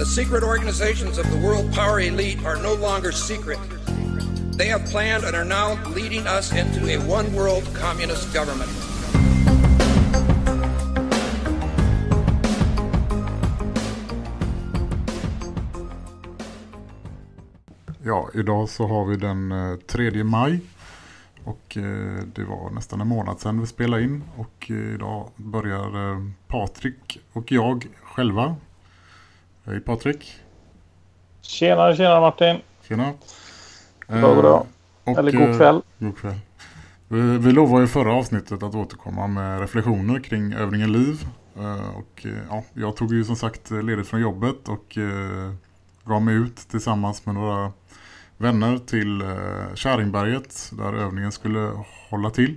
The secret organizations of the world power elite are no longer secret. They have planned and are now leading us into a one world communist government. Ja, idag så har vi den eh, 3 maj och eh, det var nästan en månad sedan vi spelade in och eh, idag börjar Patrik och jag själva. Hej Patrik. Tjena, tjena Martin. Tjena. God dag. Eller god kväll. God kväll. Vi, vi lovade i förra avsnittet att återkomma med reflektioner kring övningen liv. Och ja, jag tog ju som sagt ledigt från jobbet och gav mig ut tillsammans med några vänner till eh, Käringberget där övningen skulle hålla till.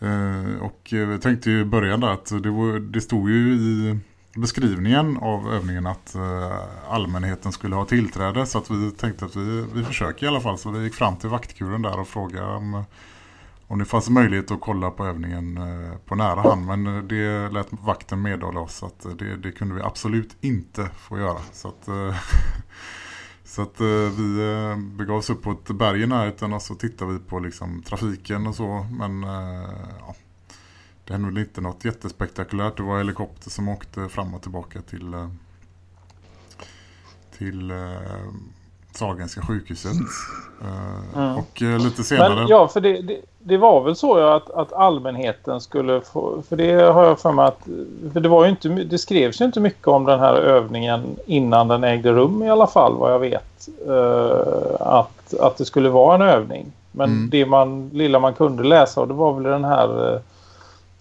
Eh, och vi tänkte ju börja där att det, var, det stod ju i beskrivningen av övningen att eh, allmänheten skulle ha tillträde. Så att vi tänkte att vi, vi försöker i alla fall. Så vi gick fram till vaktkuren där och frågade om, om det fanns möjlighet att kolla på övningen eh, på nära hand. Men eh, det lät vakten meddela oss att det, det kunde vi absolut inte få göra. Så att Så att eh, vi begav oss upp på ett berg i närheten och så tittade vi på liksom, trafiken och så. Men eh, ja, det hände väl inte något jättespektakulärt. Det var helikopter som åkte fram och tillbaka till, eh, till eh, Sahlgrenska sjukhuset. Mm. Och eh, lite senare... Men, ja, för det, det, det, var väl så att, att allmänheten skulle få... För det har jag för mig att... För det, var ju inte, det skrevs ju inte mycket om den här övningen innan den ägde rum i alla fall, vad jag vet. Uh, att, att det skulle vara en övning. Men mm. det man, lilla man kunde läsa, och det var väl den här...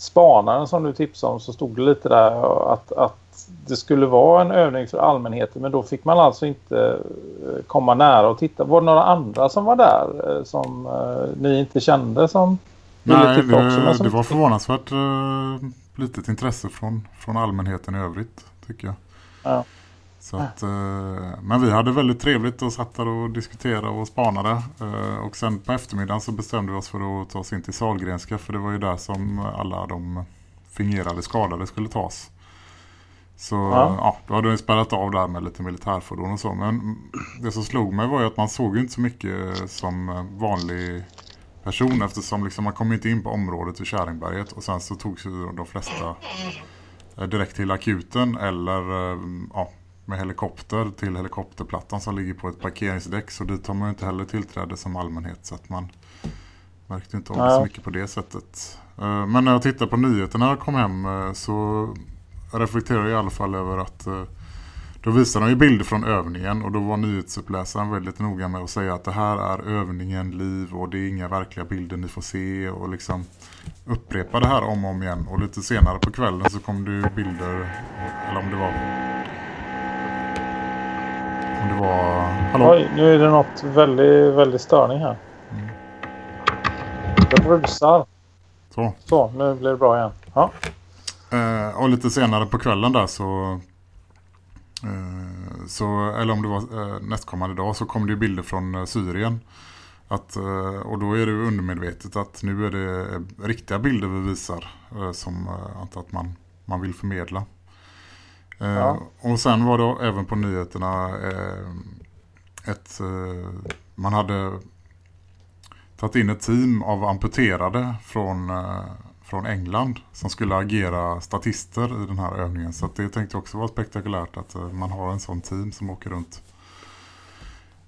Spanaren som du tipsade om så stod det lite där att, att det skulle vara en övning för allmänheten men då fick man alltså inte eh, komma nära och titta. Var det några andra som var där eh, som uh, ni inte kände som Nej, det, också, det var förvånansvärt litet intresse från, från allmänheten i övrigt tycker jag. Ja. Så att, uh, men vi hade väldigt trevligt och satt där och diskuterade och spanade. Uh, och sen på eftermiddagen så bestämde vi oss för att ta oss in till Salgrenska för det var ju där som alla de fingerade skadade skulle tas. Så ja. ja, då hade vi spärrat av där med lite militärfordon och så. Men det som slog mig var ju att man såg inte så mycket som vanlig person eftersom liksom man kom inte in på området vid Käringberget och sen så togs ju de flesta eh, direkt till akuten eller eh, ja, med helikopter till helikopterplattan som ligger på ett parkeringsdäck så dit har man ju inte heller tillträde som allmänhet så att man märkte inte av ja. så mycket på det sättet. Eh, men när jag tittade på nyheterna när jag kom hem så reflekterar i alla fall över att eh, då visade de ju bilder från övningen och då var nyhetsuppläsaren väldigt noga med att säga att det här är övningen liv och det är inga verkliga bilder ni får se och liksom upprepa det här om och om igen och lite senare på kvällen så kom det ju bilder eller om det var om det var hallå? Oj, nu är det något väldigt, väldigt störning här. Mm. Det brusar. Så. Så, nu blir det bra igen. Ja. Eh, och lite senare på kvällen där så, eh, så eller om det var eh, nästkommande dag så kom det bilder från eh, Syrien. Att, eh, och då är det undermedvetet att nu är det eh, riktiga bilder vi visar som att man, man vill förmedla. Ja. Eh, och sen var det även på nyheterna eh, ett, eh, man hade tagit in ett team av amputerade från från England som skulle agera statister i den här övningen. Så det tänkte jag också vara spektakulärt att eh, man har en sån team som åker runt.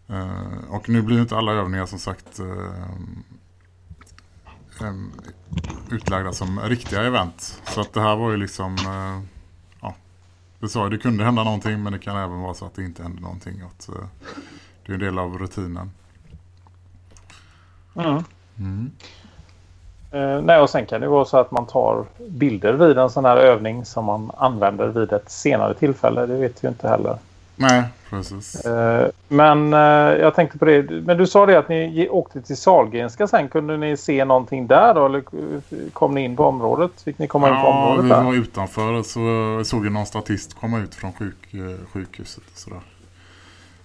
Eh, och nu blir inte alla övningar som sagt eh, utlagda som riktiga event. Så att det här var ju liksom, det sa ju det kunde hända någonting men det kan även vara så att det inte händer någonting. Att, det är en del av rutinen. Mm. Mm. Uh, nej, och sen kan det vara så att man tar bilder vid en sån här övning som man använder vid ett senare tillfälle. Det vet vi inte heller. Nej, precis. Uh, men uh, jag tänkte på det. Men du sa det att ni åkte till Salgrenska sen. Kunde ni se någonting där då? Eller kom ni in på området? Fick ni komma ja, in på området vi där? var utanför. Så såg någon statist komma ut från sjuk, sjukhuset och sådär.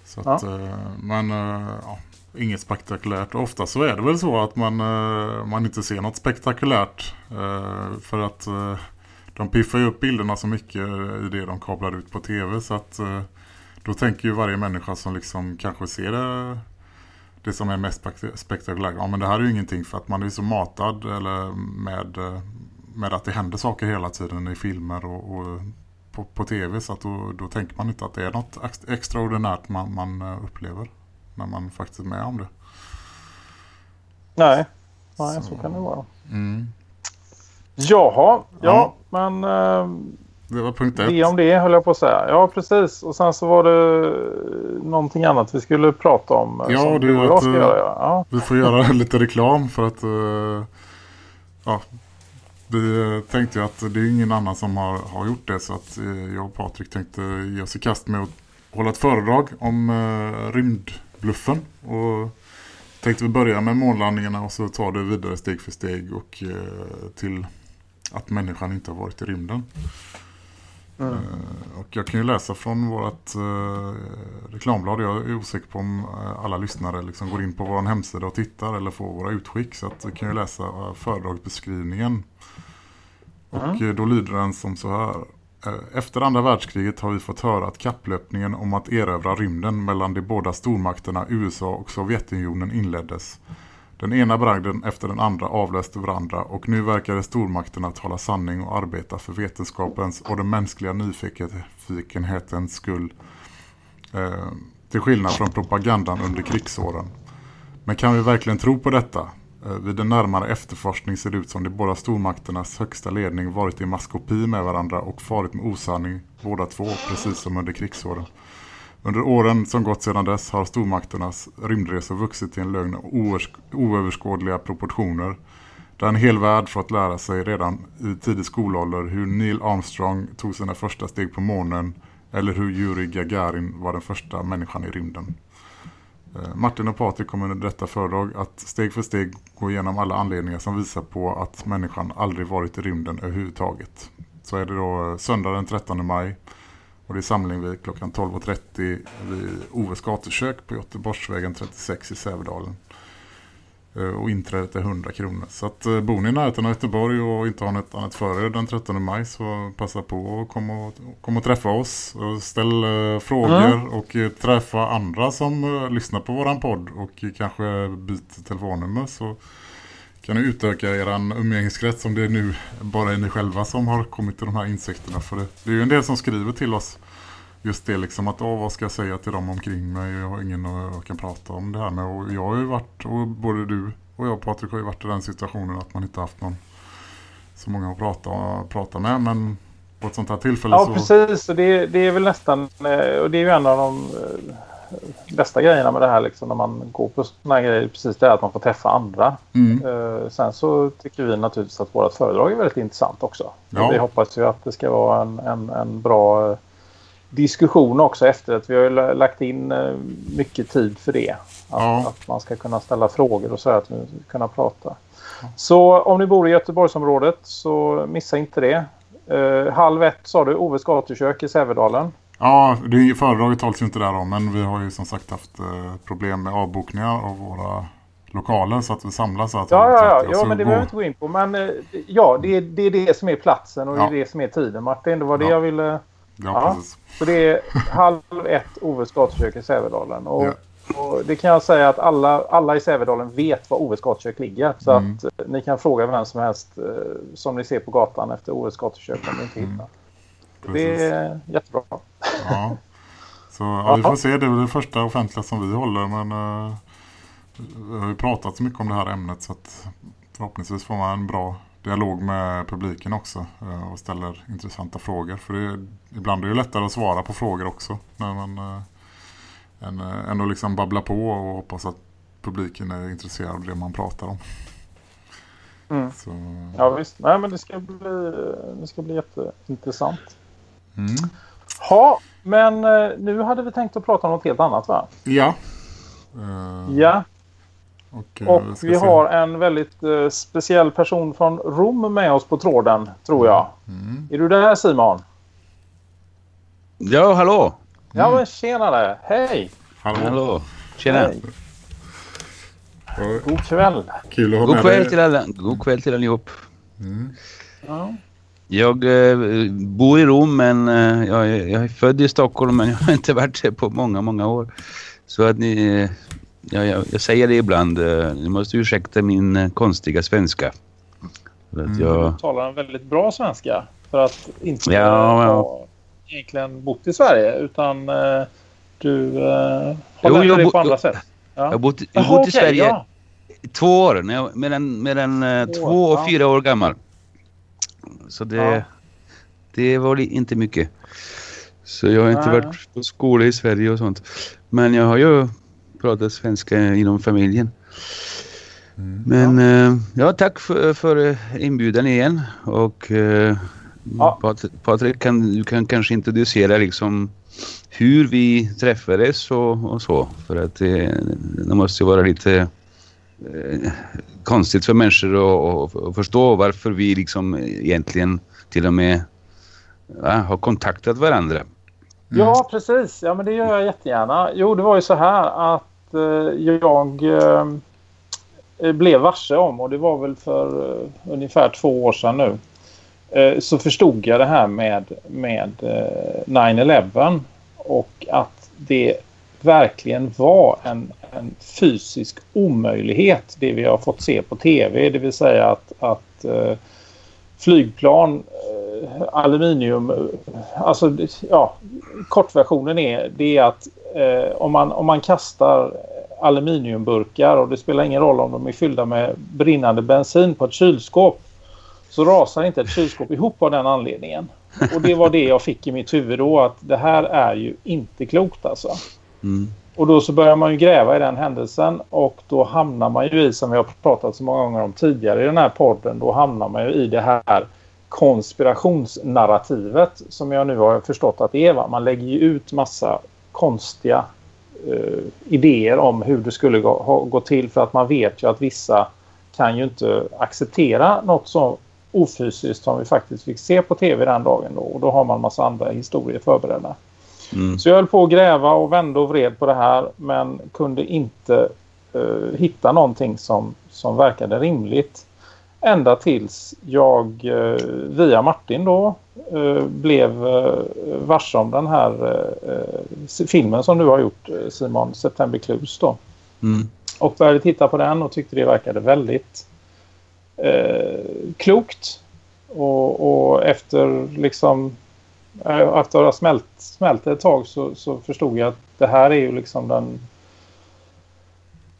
Så att, ja. Men ja, inget spektakulärt. Ofta så är det väl så att man, uh, man inte ser något spektakulärt. Uh, för att uh, de piffar ju upp bilderna så mycket i det de kablar ut på tv. Så att då tänker ju varje människa som liksom kanske ser det, det som är mest spektakulärt. Ja men det här är ju ingenting för att man är så matad eller med, med att det händer saker hela tiden i filmer och, och på, på, tv. Så att då, då tänker man inte att det är något extraordinärt man, man upplever när man faktiskt är med om det. Nej, Nej så, så kan det vara. Mm. Jaha, ja, ja. men... Äh, det var punkt ett. Det om det höll jag på att säga. Ja, precis. Och sen så var det någonting annat vi skulle prata om. Eh, ja, det är att, göra, ja. vi får göra lite reklam för att... Ja, vi tänkte ju att det är ingen annan som har, har gjort det så att jag och Patrik tänkte ge oss i kast med att hålla ett föredrag om uh, rymd bluffen. Och tänkte vi börja med månlandningarna och så tar det vidare steg för steg och eh, till att människan inte har varit i rymden. Mm. Och jag kan ju läsa från vårt eh, reklamblad. Jag är osäker på om eh, alla lyssnare liksom går in på vår hemsida och tittar eller får våra utskick. Så att jag kan ju läsa föredragsbeskrivningen. Och mm. då lyder den som så här. Efter andra världskriget har vi fått höra att kapplöpningen om att erövra rymden mellan de båda stormakterna USA och Sovjetunionen inleddes. Den ena bragden efter den andra avlöste varandra och nu verkade stormakterna tala sanning och arbeta för vetenskapens och den mänskliga nyfikenhetens skull. Eh, till skillnad från propagandan under krigsåren. Men kan vi verkligen tro på detta? Eh, vid en närmare efterforskning ser det ut som de båda stormakternas högsta ledning varit i maskopi med varandra och farit med osanning båda två, precis som under krigsåren. Under åren som gått sedan dess har stormakternas rymdresor vuxit till en lögn och oöverskådliga proportioner. Där en hel värld fått lära sig redan i tidig skolålder hur Neil Armstrong tog sina första steg på månen eller hur Yuri Gagarin var den första människan i rymden. Eh, Martin och Patrik kommer under detta föredrag att steg för steg gå igenom alla anledningar som visar på att människan aldrig varit i rymden överhuvudtaget. Så är det då eh, söndag den 13 maj och det är samling vid klockan 12.30 vid Oves gatukök på Göteborgsvägen 36 i Sävedalen. Eh, och inträdet är 100 kronor. Så att eh, bor ni i närheten av Göteborg och inte har något annat för er den 13 maj så passa på och kom och, kom och träffa oss. Och ställ uh, frågor mm. och träffa andra som lyssnar på våran podd och kanske byter telefonnummer så kan ni utöka er umgängeskrets om det är nu bara är ni själva som har kommit till de här insekterna. För det, det är ju en del som skriver till oss just det liksom att åh, vad ska jag säga till dem omkring mig? Jag har ingen jag kan prata om det här med. Och jag har ju varit, och både du och jag Patrik har ju varit i den situationen att man inte haft någon så många att prata, prata med. Men på ett sånt här tillfälle ja, så... Ja, precis. Och det, det är väl nästan, eh, och det är ju en av de eh, bästa grejerna med det här liksom, när man går på sådana här grejer. Precis det är att man får träffa andra. Mm. Uh, sen så tycker vi naturligtvis att vårt föredrag är väldigt intressant också. Ja. Vi hoppas ju att det ska vara en, en, en bra diskussion också efter att vi har lagt in eh, mycket tid för det. Att, ja. att man ska kunna ställa frågor och så att vi ska kunna prata. Så om ni bor i Göteborgsområdet så missa inte det. Uh, halv ett sa du, Oves gatukök i Sävedalen. Ja, det föredraget hålls ju inte där om men vi har ju som sagt haft uh, problem med avbokningar av våra lokaler så att vi samlas. Att ja, ja, ja, ja men det behöver vi inte gå in på. Men uh, ja, det, det är det som är platsen och ja. det är det som är tiden. Martin, det var det ja. jag ville Ja, precis. Så det är halv ett Oves gatukök i Sävedalen. Och, ja. och, det kan jag säga att alla, alla i Sävedalen vet var Oves gatukök ligger. Så mm. att eh, ni kan fråga vem som helst eh, som ni ser på gatan efter Oves gatukök om ni inte hittar. Mm. Det är jättebra. Ja. Så ja, vi får se, det är det första offentliga som vi håller men uh, vi har ju pratat så mycket om det här ämnet så att förhoppningsvis får man en bra dialog med publiken också eh, och ställer intressanta frågor. För det, ibland är det lättare att svara på frågor också när man äh, än, än att liksom babbla på och hoppas att publiken är intresserad av det man pratar om. Mm. Så... Ja visst, nej men det ska bli, det ska bli jätteintressant. Mm. Ja, men eh, nu hade vi tänkt att prata om något helt annat va? Ja. Uh... Ja. Och, och vi se. har en väldigt uh, speciell person från Rom med oss på tråden, tror jag. Mm. Är du där Simon? Ja, hallå. Ja, men tjenare. Hej. Hallå. hallå. Tjena. Hej. God kväll. Kul att ha God med kväll dig. till alla. God kväll till allihop. Mm. Ja. Jag eh, bor i Rom men eh, jag, jag, är född i Stockholm men jag har inte varit det på många, många år. Så att ni, eh, ja, jag, jag, säger det ibland. Ni måste ursäkta min konstiga svenska. mm. jag... Du talar en väldigt bra svenska för att inte ja, ha egentligen bott i Sverige utan du har lärt dig på andra sätt. Ja. Jag har bott, jag bott i Sverige ja. två år, när jag, mellan, mellan eh, två och fyra år gammal. Så det, ja. det var inte mycket. Så jag har inte Nej. varit på skola i Sverige och sånt. Men jag har ju pratat svenska inom familjen. Mm. Men ja, uh, ja tack för, för, inbjudan igen. Och uh, ja. Patrik, kan, du kan kanske introducera liksom hur vi träffades och, och så. För att det, det måste ju vara lite eh, Eh, konstigt för människor att, förstå varför vi liksom egentligen till och med ja, har kontaktat varandra. Mm. Ja, precis. Ja, men det gör jag jättegärna. Jo, det var ju så här att eh, jag eh, blev varse om och det var väl för eh, ungefär två år sedan nu. Eh, så förstod jag det här med, med eh, 9-11 och att det verkligen var en, en fysisk omöjlighet det vi har fått se på tv. Det vill säga att, att eh, flygplan, eh, aluminium, eh, alltså ja, kortversionen är det är att om, man, om man kastar aluminiumburkar och det spelar ingen roll om de är fyllda med brinnande bensin på ett kylskåp så rasar inte ett kylskåp ihop av den anledningen. Och det var det jag fick i mitt huvud då att det här är ju inte klokt alltså. Mm. Och då så börjar man ju gräva i den händelsen och då hamnar man ju i, som vi har pratat så många gånger om tidigare i den här podden, då hamnar man ju i det här konspirationsnarrativet som jag nu har förstått att det är. Va? Man lägger ju ut massa konstiga eh, idéer om hur det skulle gå, ha, gå till för att man vet ju att vissa kan ju inte acceptera något så ofysiskt som vi faktiskt fick se på tv den dagen då. Och då har man massa andra historier förberedda. Mm. Så jag höll på att gräva och vända och vred på det här men kunde inte uh, hitta någonting som, som verkade rimligt. Ända tills jag uh, via Martin då uh, blev uh, varse om den här filmen som du har gjort Simon, September Clues då. Mm. Och började titta på den och tyckte det verkade väldigt eh, klokt. Och, och, efter liksom eh, efter att ha smält, smält ett tag så, så förstod jag att det här är ju liksom den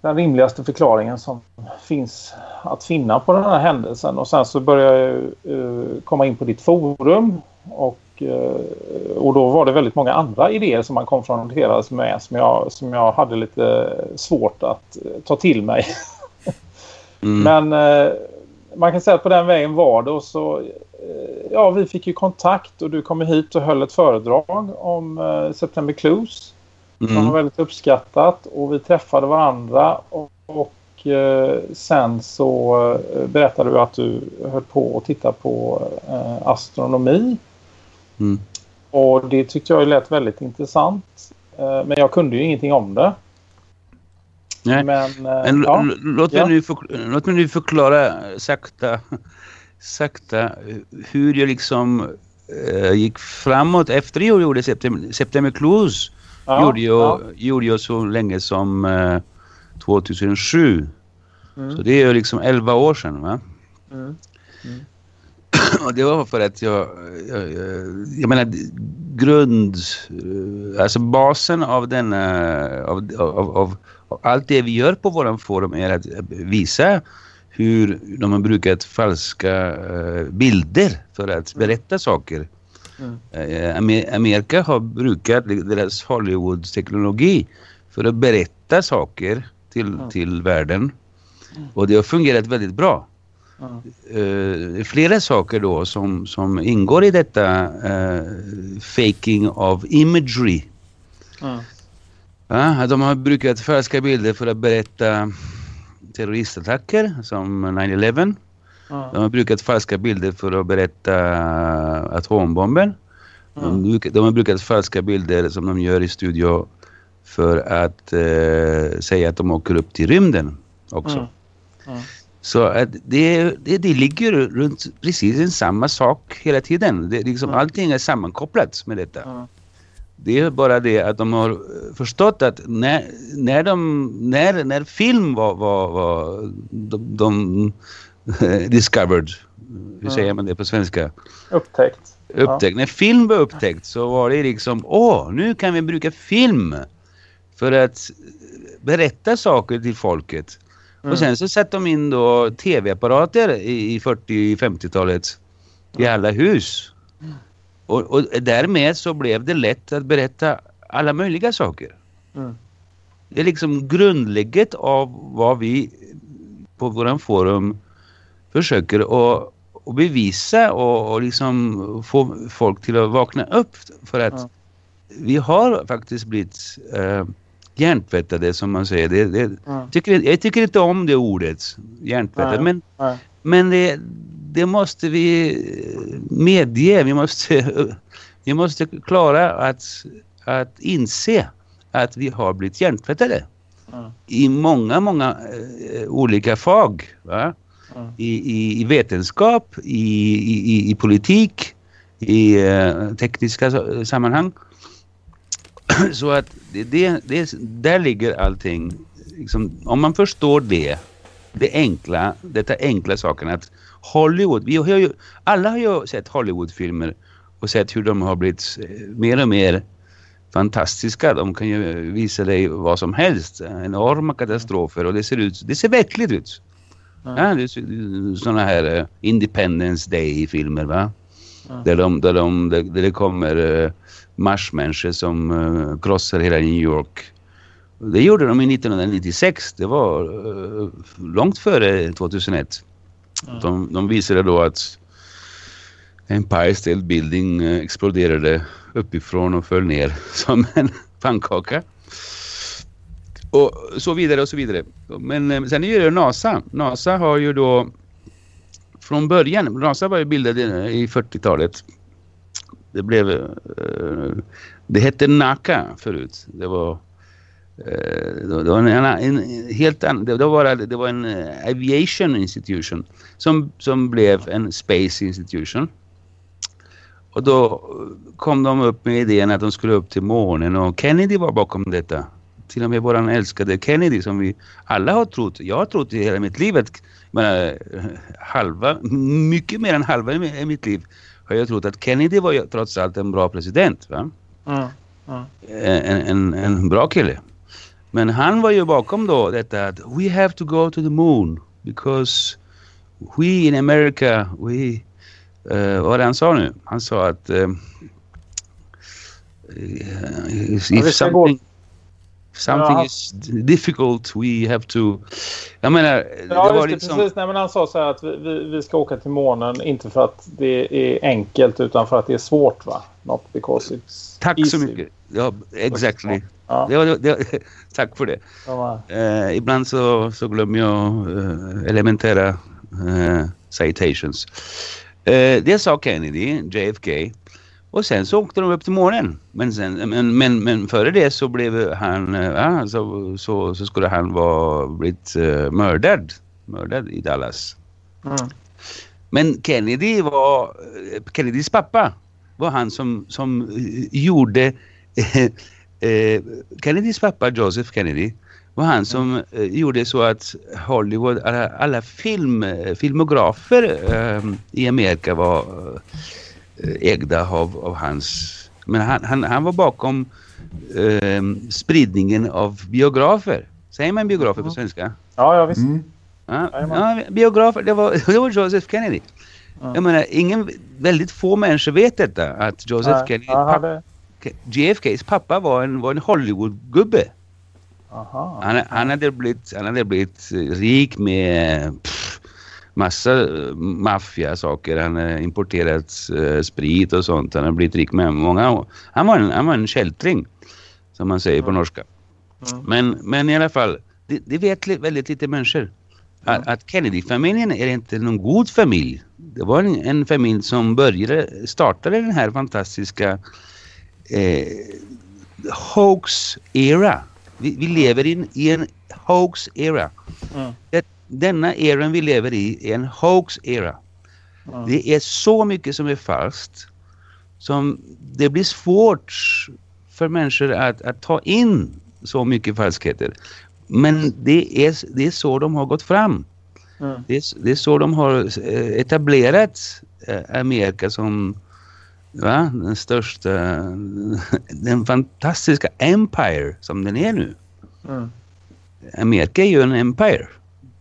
den rimligaste förklaringen som finns att finna på den här händelsen. Och sen så började jag uh, komma in på ditt forum och, uh, och då var det väldigt många andra idéer som man konfronterades med som jag, som jag hade lite svårt att ta till mig. mm. Men man kan säga att på den vägen var det och så eh, ja, vi fick ju kontakt och du kom hit och höll ett föredrag om uh, September Clues mm. som var väldigt uppskattat och vi träffade varandra och, och uh, sen så berättade du att du höll på att titta på astronomi mm. och det tyckte jag lät väldigt intressant men jag kunde ju ingenting om det Nej. Men, Men ja. låt, mig ja. nu låt mig nu förklara sakta, sakta hur jag liksom äh, gick framåt efter jag gjorde September, September Clues. Ja. Gjorde, jag, ja. gjorde jag så länge som äh, 2007. Mm. Så det är ju liksom 11 år sedan va? Mm. Mm. Och det var för att jag, jag, jag menar grund, alltså basen av denna, av, av, av och allt det vi gör på våran forum är att visa hur de har brukat falska uh, bilder för att mm. berätta saker. Mm. Uh, Amerika har brukat deras Hollywood-teknologi för att berätta saker till, mm. till världen. Och det har fungerat väldigt bra. uh, flera saker då som, som ingår i detta uh, faking of imagery. Mm. Ja, de har brukat falska bilder för att berätta terroristattacker som 9-11. Mm. De har brukat falska bilder för att berätta atombomben. Mm. De, de har brukat falska bilder som de gör i studio för att eh, säga att de åker upp till rymden också. Mm. Så att det, det, det ligger runt precis samma sak hela tiden. Det, liksom. Allting är sammankopplat med detta. Mm. Det är bara det att de har förstått att när, när, de, när, när film var, var, var de, de discovered, hur mm. säger man det på svenska? Upptäckt. Upptäckt. Ja. När film var upptäckt så var det liksom, åh, nu kan vi bruka film för att berätta saker till folket. Mm. Och sen så satte de in då tv-apparater i 40-50-talet i alla hus. Och, och, därmed så blev det lätt att berätta alla möjliga saker. Mm. Det är liksom grundlägget av vad vi på våran forum försöker att, att bevisa och, och liksom få folk till att vakna upp för att mm. vi har faktiskt blivit äh, hjärntvättade som man säger. Det, det, mm. tycker, jag tycker inte om det ordet, hjärntvättade. Men, men det, det måste vi medge. Vi måste, vi måste klara att, att inse att vi har blivit hjärntvättade. Mm. I många, många uh, olika fag. Mm. I, i, I, vetenskap, i, i, i politik, i uh, tekniska sammanhang. Så att det, det, det, där ligger allting. Liksom, om man förstår det, det enkla, detta enkla saken att Hollywood, vi har ju, alla har ju sett Hollywoodfilmer och sett hur de har blivit eh, mer och mer fantastiska. De kan ju visa dig vad som helst. Enorma katastrofer och det ser ut, det ser verkligt ut. Ja, det är sådana här uh, Independence Day-filmer va? Mm. Där, de, där, de, där, där det kommer uh, marsmänniskor som uh, krossar hela New York. Det gjorde de i 1996. Det var uh, långt före 2001. Mm. De, de visade då att Empire State Building eh, exploderade uppifrån och föll ner som en pannkaka. Och så vidare och så vidare. Men eh, sen är det NASA. NASA har ju då från början, NASA var ju bildad i 40-talet det blev... Eh, det hette NACA förut. Det var... Uh, det var en, en, helt annan... Det, var, det var en uh, aviation institution som, som blev en space institution. Och då kom de upp med idén att de skulle upp till månen och Kennedy var bakom detta. Till och med våran älskade Kennedy som vi alla har trott. Jag har trott i hela mitt liv att menar, halva, mycket mer än halva i mitt liv har jag trott att Kennedy var trots allt en bra president. Va? Mm. Mm. En, en, en bra kille. Men han var ju bakom då detta att we have to go to the moon because we in America, we... Uh, vad han sa nu? Han sa att... Uh, if something, something ja. is difficult we have to... Jag menar... Ja, det var liksom... precis. Nej, men han sa så här att vi, vi, vi, ska åka till månen inte för att det är enkelt utan för att det är svårt va? Not because it's Tack easy. så mycket. Ja, exactly. Ja. Det, det, det, tack för det. Ja, uh, ibland så, så glömmer jag uh, elementära uh, citations. det sa Kennedy, JFK. Och sen så åkte de upp till månen. Men, sen, men, men, men före det så blev han, eh, ja, så, så, så skulle han vara blivit uh, mördad. Mördad i Dallas. Mm. Men Kennedy var, eh, Kennedys pappa var han som, som gjorde, eh, Kennedys pappa Joseph Kennedy var han som eh, gjorde så att Hollywood, alla, alla film, filmografer eh, i Amerika var ägda av, av hans... Men han, han, han var bakom eh, spridningen av biografer. Säger man biografer på svenska? Ja, ja visst. Mm. Ja, ja, biografer, det var, det var Joseph Kennedy. Ja. Jag menar, ingen, väldigt få människor vet detta. Att Joseph Nej, Kennedy, hade... JFKs pappa var en, var en Hollywood-gubbe. Han, han, hade blivit, han hade blivit rik med pff, massa eh, maffiasaker. Han har importerat uh, sprit och sånt. Han har blivit rik med många Han var en, han var en kältring som man säger på norska. Mm. Men, men i alla fall, det, det vet väldigt lite människor. Att, att Kennedy-familjen är inte någon god familj. Det var en, en familj som började, startade den här fantastiska eh, hoax-era. Vi, vi, lever in, i en hoax-era. Mm. Denna eran vi lever i är en hoax-era. Mm. Det är så mycket som är falskt som det blir svårt för människor att, att ta in så mycket falskheter. Men det är, det är så de har gått fram. Mm. Det, är, det är så de har eh, etablerat eh, Amerika som va, den största, den fantastiska empire som den är nu. Mm. Amerika är ju en empire.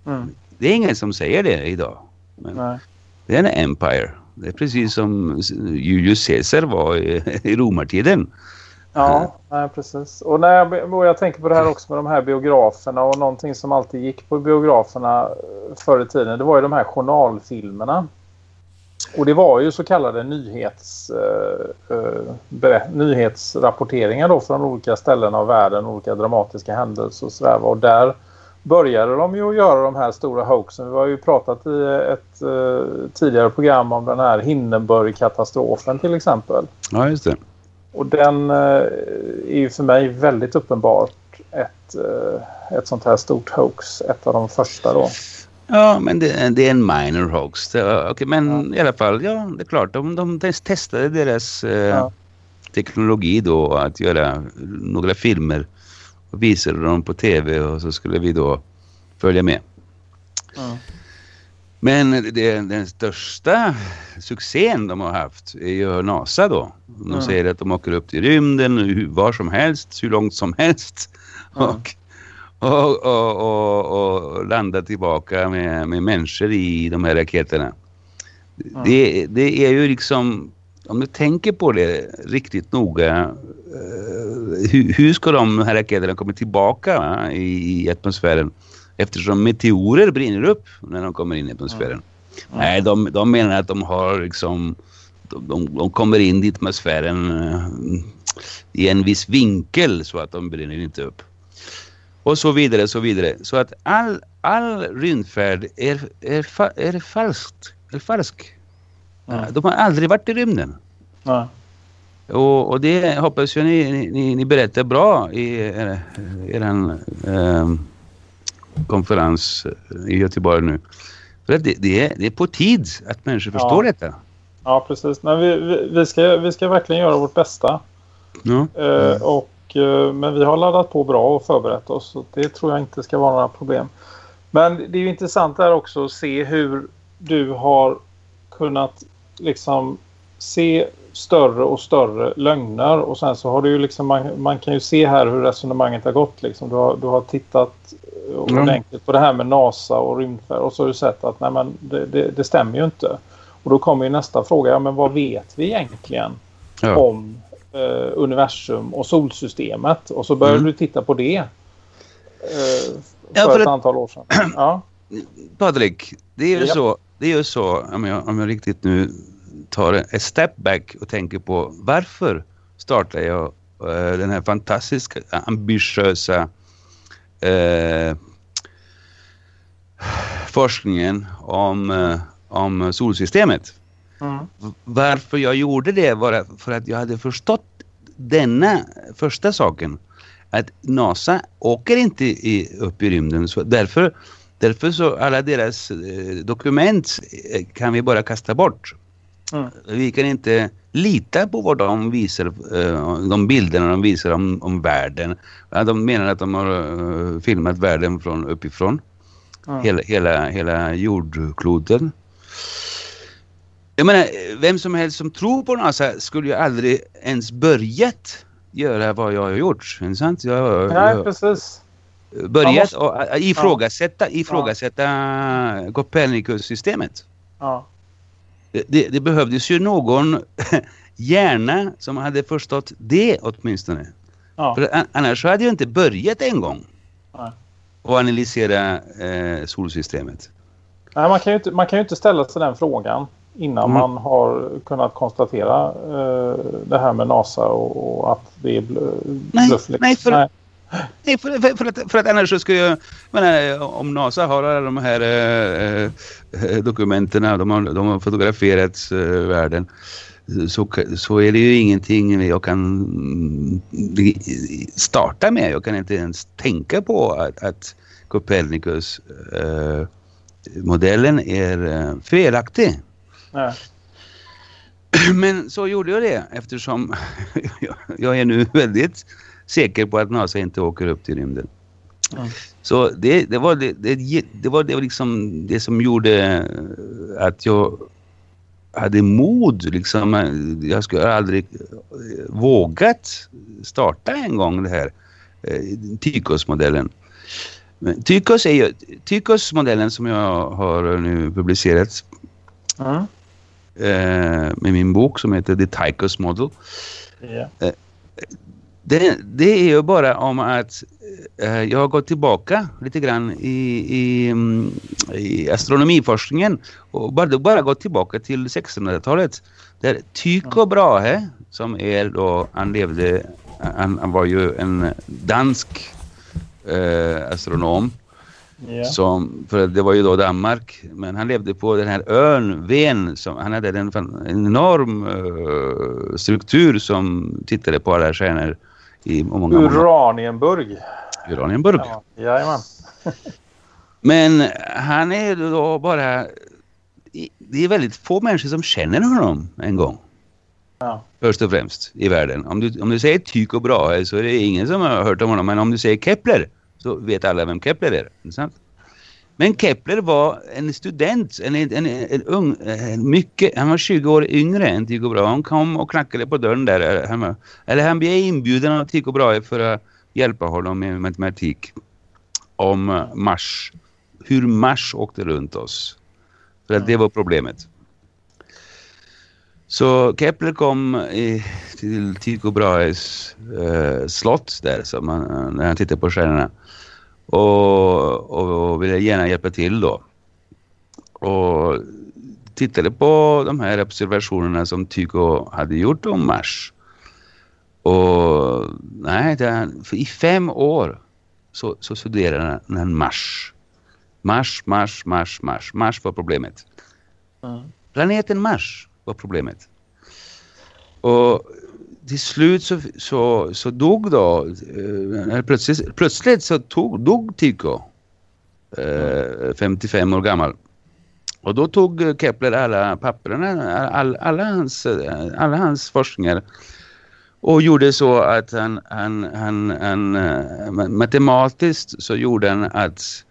Mm. Det är ingen som säger det idag. Men det är en empire. Det är precis som Julius Caesar var i, i romartiden. Ja, nej, precis. Och, när jag, och jag tänker på det här också med de här biograferna och någonting som alltid gick på biograferna eh, förr i tiden. Det var ju de här journalfilmerna. Och det var ju så kallade nyhets, uh, uh, nyhetsrapporteringar då från olika ställen av världen, olika dramatiska händelser och sådär. Och där började de ju att göra de här stora hoaxen. Vi har ju pratat i ett uh, tidigare program om den här Hindenburg-katastrofen till exempel. Ja, just det. Och den eh, är ju för mig väldigt uppenbart ett, eh, ett sånt här stort hoax. Ett av de första då. Ja, men det, det är en minor hoax. Det, okay, men ja. i alla fall, ja, det är klart. De, de testade deras eh, ja. teknologi då att göra några filmer och visade dem på tv och så skulle vi då följa med. Ja. Men det, den största succén de har haft är ju NASA då. De mm. säger att de åker upp till rymden var som helst, hur långt som helst. Mm. Och, och, och, och, och landa tillbaka med, med människor i de här raketerna. Mm. Det, det är ju liksom, om du tänker på det riktigt noga, uh, hur, hur ska de här raketerna komma tillbaka va, i, atmosfären? eftersom meteorer brinner upp när de kommer in i atmosfären. Mm. Nej, de, de menar att de har liksom de, de, de kommer in i atmosfären uh, i en viss vinkel så att de brinner inte upp. Och så vidare, så vidare. Så att all, all rymdfärd är, är, fa, är falskt. Är falsk. Mm. De har aldrig varit i rymden. Mm. Och, och, det hoppas jag ni, ni, ni berättar bra i er, er, er konferens i Göteborg nu. För det, det, är, det är på tid att människor ja. förstår detta. Ja, precis. Vi, vi, vi, ska, vi ska verkligen göra vårt bästa. Ja. Eh, och, eh, men vi har laddat på bra och förberett oss. Så det tror jag inte ska vara några problem. Men det är ju intressant där också att se hur du har kunnat liksom se större och större lögner och sen så har du ju liksom man, man kan ju se här hur resonemanget har gått liksom. Du har, du har tittat mm. ordentligt på det här med NASA och rymdfärd och så har du sett att nej men det, det, det, stämmer ju inte. Och då kommer ju nästa fråga, ja men vad vet vi egentligen ja. om eh, universum och solsystemet? Och så börjar mm. du titta på det eh, för, ja, för ett, ett antal år sedan. Ja. Patrik, det är ju ja. så, det är ju så om jag, om jag riktigt nu tar ett step back och tänker på varför startar jag uh, den här fantastiska ambitiösa uh, forskningen om, uh, om solsystemet. Mm. Varför jag gjorde det var för att jag hade förstått denna första saken. Att NASA åker inte i, upp i rymden. Så därför, därför så alla deras dokument kan vi bara kasta bort. Mm. Vi kan inte lita på vad de visar, eh, de bilderna de visar om, om världen. De menar att de har filmat världen från uppifrån. Mm. Hela, hela, hela jordkloten. Jag menar, vem som helst som tror på NASA skulle ju aldrig ens börjat göra vad jag har gjort. Inte sant? Jag, Nej, jag, precis. Börjat måste... och, ifrågasätta, ifrågasätta ja. Copernicus-systemet. Ja det, det behövdes ju någon hjärna som hade förstått det åtminstone. Ja. För annars hade jag inte börjat en gång. Ja. Och analysera eh, solsystemet. Nej, man kan, ju inte, man kan ju inte ställa sig den frågan innan mm. man har kunnat konstatera uh, det här med NASA och, och att det är bl nej, bluff. Nej, för, nej nej för, för, för, att, för att annars så skulle jag... Menar, om NASA har alla de här eh, eh, uh, dokumenten, de har, de har fotograferat uh, eh, världen så, så är det ju ingenting jag kan starta med. Jag kan inte ens tänka på att, att Copernicus eh, modellen är felaktig. Nej. Men så gjorde jag det eftersom jag är nu väldigt säker på att NASA inte åker upp till rymden. Mm. Så det, det, var det, det, det var det, liksom det som gjorde att jag hade mod liksom. Jag skulle aldrig vågat starta en gång det här eh, Tykos-modellen. Tykos är ju Tykos-modellen som jag har nu publicerat mm. Eh, med min bok som heter The Tykos Model. Yeah. Det, det är ju bara om att eh, jag har gått tillbaka lite grann i, i, mm, i astronomiforskningen och bara, bara gått tillbaka till 1600-talet där Tycho Brahe som är då, han levde, han, han var ju en dansk eh, astronom Yeah. Som, för det var ju då Danmark. Men han levde på den här ön Ven. Som, han hade en, en enorm uh, struktur som tittade på alla stjärnor i många, Uranienburg. Uranienburg. Ja, jajamän. Men han är då bara... Det är väldigt få människor som känner honom en gång. Ja. Först och främst i världen. Om du, om du säger Tycho Brahe så är det ingen som har hört om honom. Men om du säger Kepler så vet alla vem Kepler är. Inte sant? Men Kepler var en student, en, en, en, ung, mycket, han var 20 år yngre än Tycho Brahe. Han kom och knackade på dörren där. Han, eller han blev inbjuden av Tycho Brahe för att hjälpa honom med matematik om Mars. Hur Mars åkte runt oss. För att det var problemet. Så Kepler kom i, till Tycho Brahes eh, slott där så man, när han tittade på stjärnorna och, och ville gärna hjälpa till då. Och tittade på de här observationerna som Tycho hade gjort om Mars. Och nej, det, i fem år så, så studerade han Mars. Mars, Mars, Mars, Mars. Mars var problemet. Mm. Planeten Mars var problemet. Och till slut så, så, så dog då, eh, plötsligt, plötsligt så tog, dog Tycho, eh, 55 år gammal. Och då tog Kepler alla papperna, all, alla, hans, eh, alla hans forskningar och gjorde så att han, han, han, han eh, matematiskt så gjorde han att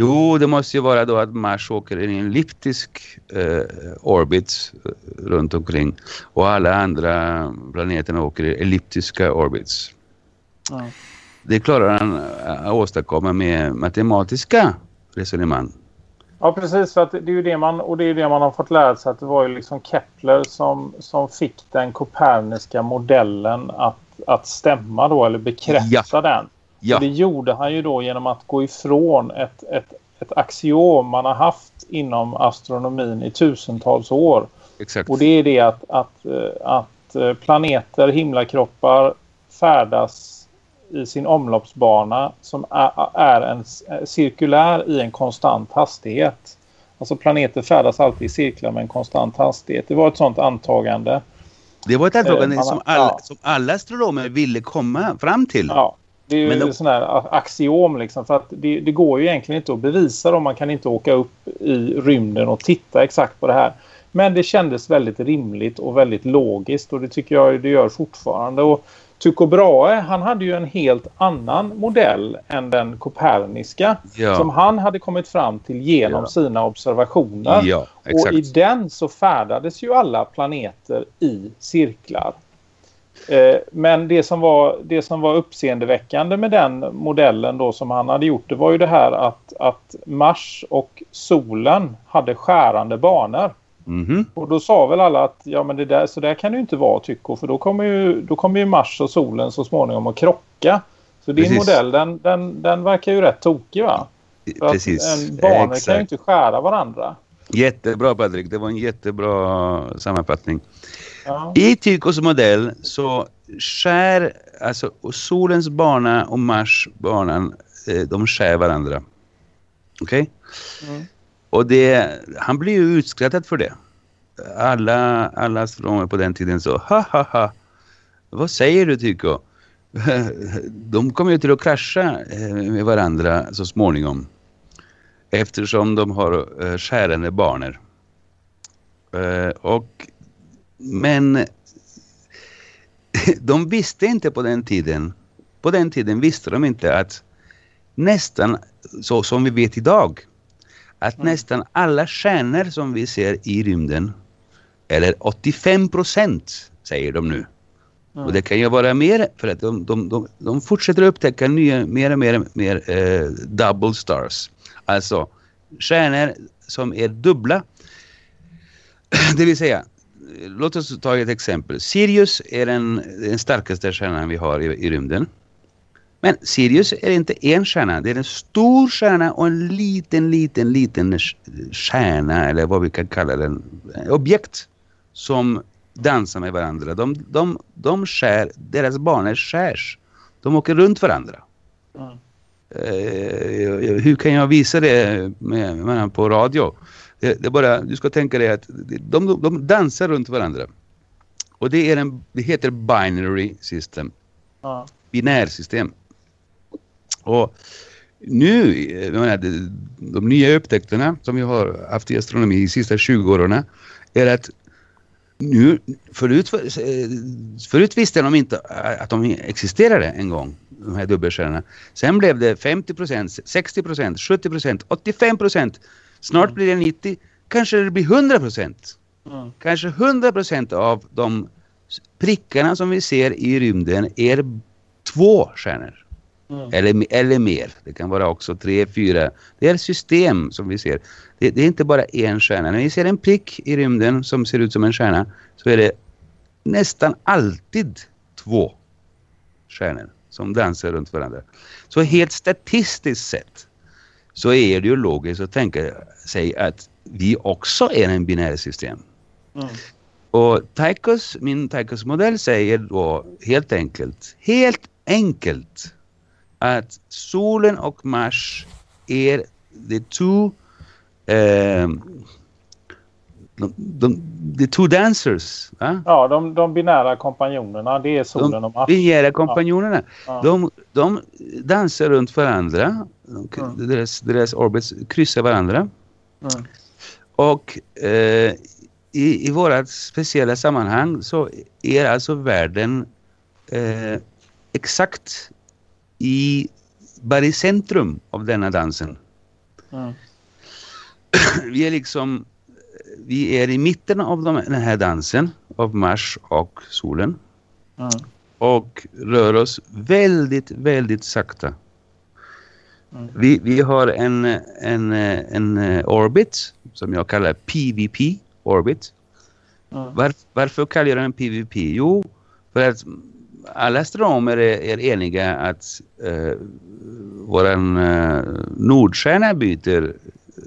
Jo, det måste ju vara då att Mars åker i en elliptisk eh, orbit eh, runt omkring och alla andra planeterna åker i elliptiska orbits. Ja. Det klarar han att åstadkomma med matematiska resonemang. Ja, precis. För att det är ju det man, och det är det man har fått lära sig att det var ju liksom Kepler som, som fick den koperniska modellen att, att stämma då eller bekräfta ja. den. Ja. Det gjorde han ju då genom att gå ifrån ett, ett, ett axiom man har haft inom astronomin i tusentals år. Exakt. Och det är det att, att, eh, att eh, planeter, himlakroppar färdas i sin omloppsbana som är en cirkulär i en konstant hastighet. Alltså planeter färdas alltid i cirklar med en konstant hastighet. Det var ett sånt antagande. Det var ett antagande eh, som, alla, ja. som alla astronomer ville komma fram till. Ja, det är ju Men de... sån här axiom liksom. För att det, det, går ju egentligen inte att bevisa om man kan inte åka upp i rymden och titta exakt på det här. Men det kändes väldigt rimligt och väldigt logiskt och det tycker jag det gör fortfarande. Och Tycho Brahe, han hade ju en helt annan modell än den koperniska ja. som han hade kommit fram till genom ja. sina observationer. Ja, och i den så färdades ju alla planeter i cirklar. Eh, men det som, var, det som var uppseendeväckande med den modellen då som han hade gjort det var ju det här att, att Mars och solen hade skärande banor. Mm -hmm. Och då sa väl alla att ja men det där, så där kan det ju inte vara Tycho för då kommer, ju, då kommer ju Mars och solen så småningom att krocka. Så din Precis. modell den, den, den verkar ju rätt tokig va? Precis. En banor kan ju inte skära varandra. Jättebra Patrik, det var en jättebra sammanfattning. Ja. I Tykos modell så skär alltså solens bana och Mars banan eh, de skär varandra. Okej? Okay? Mm. Och det, han blir ju utskrattad för det. Alla, alla astronomer på den tiden så ha ha ha. Vad säger du Tycho? De kommer ju till att krascha eh, med varandra så småningom. Eftersom de har eh, skärande banor. Och men de visste inte på den tiden, på den tiden visste de inte att nästan så som vi vet idag, att mm. nästan alla stjärnor som vi ser i rymden, eller 85 procent säger de nu. Mm. Och det kan ju vara mer för att de, de, de, de fortsätter upptäcka nya, mer och mer, mer eh, double stars. Alltså stjärnor som är dubbla. Det vill säga låt oss ta ett exempel. Sirius är den, den starkaste stjärnan vi har i, i rymden. Men Sirius är inte en stjärna, det är en stor stjärna och en liten, liten, liten stjärna eller vad vi kan kalla den, objekt som dansar med varandra. De, de, de skär, deras banor skärs. De åker runt varandra. Mm. Uh, hur kan jag visa det med, med, på radio? Det, det bara, du ska tänka dig att de, de, de dansar runt varandra. Och det, är en, det heter binary system. Ja. Binärsystem. Och nu, jag menar, de, de nya upptäckterna som vi har haft i astronomi de sista 20 åren är att nu, förut, förut visste de inte att de existerade en gång, de här dubbelstjärnorna. Sen blev det 50% 60% 70 85 Snart blir det 90, kanske det blir 100 procent. Mm. Kanske 100 procent av de prickarna som vi ser i rymden är två stjärnor. Mm. Eller, eller mer. Det kan vara också tre, fyra. Det är system som vi ser. Det, det, är inte bara en stjärna. När vi ser en prick i rymden som ser ut som en stjärna så är det nästan alltid två stjärnor som dansar runt varandra. Så helt statistiskt sett så är det ju logiskt att tänka sig att vi också är en binärsystem. Mm. Och Tychos, min Tychos modell säger då helt enkelt, helt enkelt att solen och Mars är the two eh, de, de, the two dancers. Va? Ja, de, de binära kompanjonerna, det är solen de och Mars. Binära kompanjonerna. Ja. De, de dansar runt varandra. De, mm. deras, deras orbits kryssar varandra. Mm. Och eh, i, i våra speciella sammanhang så är alltså världen eh, exakt i bara i centrum av denna dansen. Mm. Vi är liksom vi är i mitten av den här dansen av Mars och solen. Mm. Och rör oss väldigt, väldigt sakta. Mm. Vi, vi har en, en, en orbit som jag kallar PVP orbit. Mm. Var, varför kallar jag den PVP? Jo, för att alla astronomer är, är eniga att uh, våran uh, Nordstjärna byter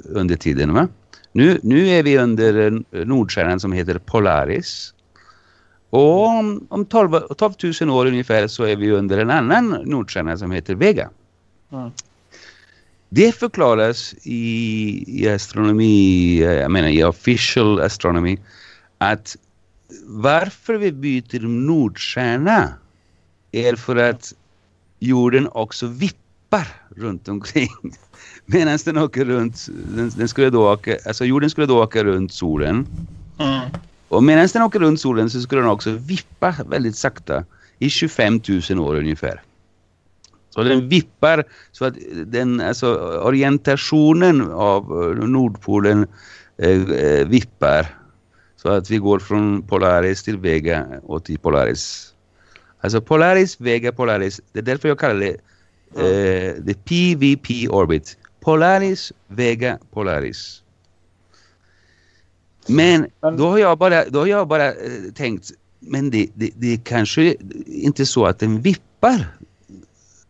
under tiden. Va? Nu, nu är vi under Nordstjärnan som heter Polaris. Och om, om 12, 12 000 år ungefär så är vi under en annan Nordstjärna som heter Vega. Mm. Det förklaras i, i astronomi, jag menar i official astronomy, att varför vi byter Nordstjärna är för att jorden också vippar runt omkring. Medan den åker runt, den, den, skulle då åka, alltså jorden skulle då åka runt solen. Mm. Och medan den åker runt solen så skulle den också vippa väldigt sakta i 25 000 år ungefär. Så den vippar så att den, alltså orientationen av Nordpolen eh, eh, vippar. Så att vi går från Polaris till Vega och till Polaris. Alltså Polaris, Vega, Polaris. Det är därför jag kallar det eh, the PVP orbit. Polaris, Vega, Polaris. Men då har jag bara, då har jag bara eh, tänkt, men det, det, det är kanske inte så att den vippar.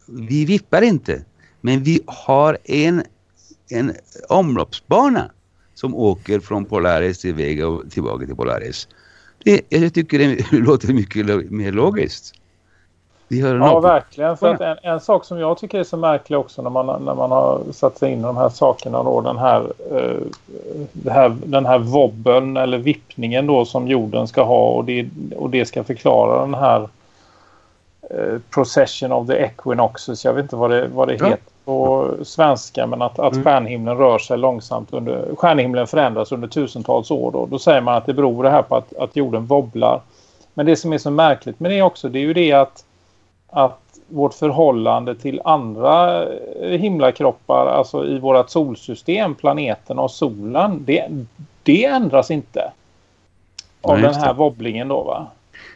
Vi vippar inte. Men vi har en en omloppsbana som åker från Polaris till Vega och tillbaka till Polaris. Det, jag tycker det låter mycket mer logiskt. Ja, verkligen. För att en, en, sak som jag tycker är så märklig också när man, när man har satt sig in i de här sakerna då, den här, eh, här, den här wobbeln eller vippningen då som jorden ska ha och det, och det ska förklara den här eh, procession of the equinoxes. Jag vet inte vad det, vad det ja. heter på svenska men att, att mm. stjärnhimlen rör sig långsamt under stjärnhimlen förändras under tusentals år då, då säger man att det beror det här på att, att jorden wobblar. Men det som är så märkligt med det också det är ju det att, att vårt förhållande till andra himlakroppar alltså i vårt solsystem, planeten och solen det, det ändras inte av Nej, den här wobblingen då va?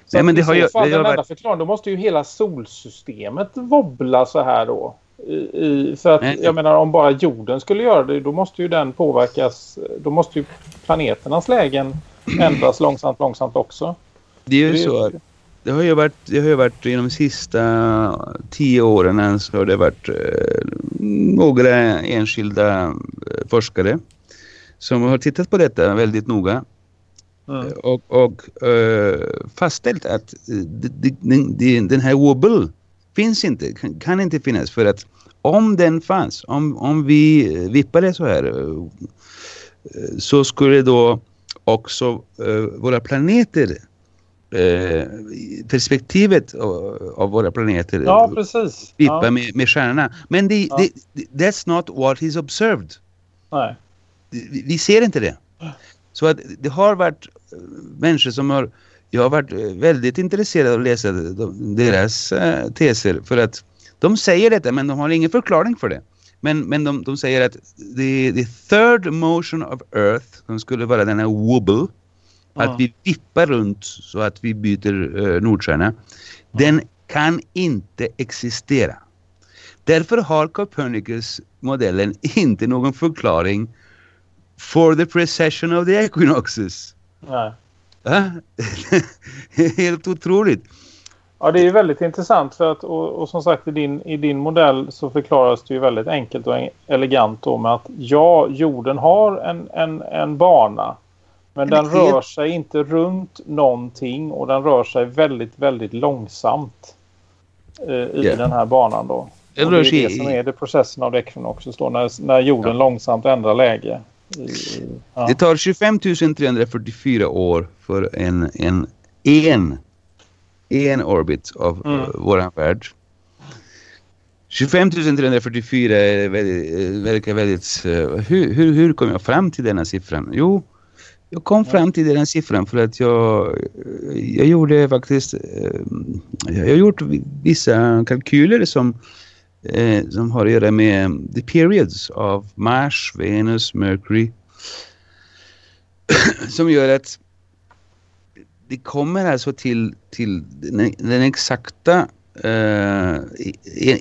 Så Nej, men det har ju, fall, det den enda förklaringen, då måste ju hela solsystemet wobbla så här då. I, i, för att Nej. jag menar om bara jorden skulle göra det då måste ju den påverkas då måste ju planeternas lägen ändras långsamt långsamt också. Det är ju det, så det har ju varit, det har ju varit inom de sista tio åren så har det varit eh, några enskilda eh, forskare som har tittat på detta väldigt noga mm. och, och eh, fastställt att den, den här wobble finns inte, kan inte finnas för att om den fanns, om, om vi vippade så här så skulle då också uh, våra planeter uh, perspektivet av, våra planeter ja, precis. vippa ja. med, med stjärnorna. Men det, ja. det, that's not what is observed. Nej. Vi, ser inte det. Så att det har varit människor som har jag har varit väldigt intresserad av att läsa deras teser för att de säger detta men de har ingen förklaring för det. Men, men de, de säger att the, the third motion of earth som skulle vara den här wobble ja. att vi vippar runt så att vi byter uh, Nordstjärna ja. den kan inte existera. Därför har Copernicus modellen inte någon förklaring for the precession of the equinoxes. Nej. Helt otroligt. Ja, det är väldigt intressant för att och, och, som sagt i din, i din modell så förklaras det ju väldigt enkelt och elegant då med att ja, jorden har en, en, en bana men den rör sig inte runt någonting och den rör sig väldigt, väldigt långsamt eh, i yeah. den här banan då. det är det som är det processen av också då, när, när jorden ja. långsamt ändrar läge. Ja. Det tar 25 344 år för en, en, en, en orbit av mm. uh, våran värld. 25 344 verkar väldigt... Uh, hur, hur, hur kom jag fram till denna siffran? Jo, jag kom fram till den siffran för att jag, jag gjorde faktiskt... Uh, jag har gjort vissa kalkyler som eh, som har att göra med the periods av Mars, Venus, Mercury som gör att det kommer alltså till, till den, den exakta eh,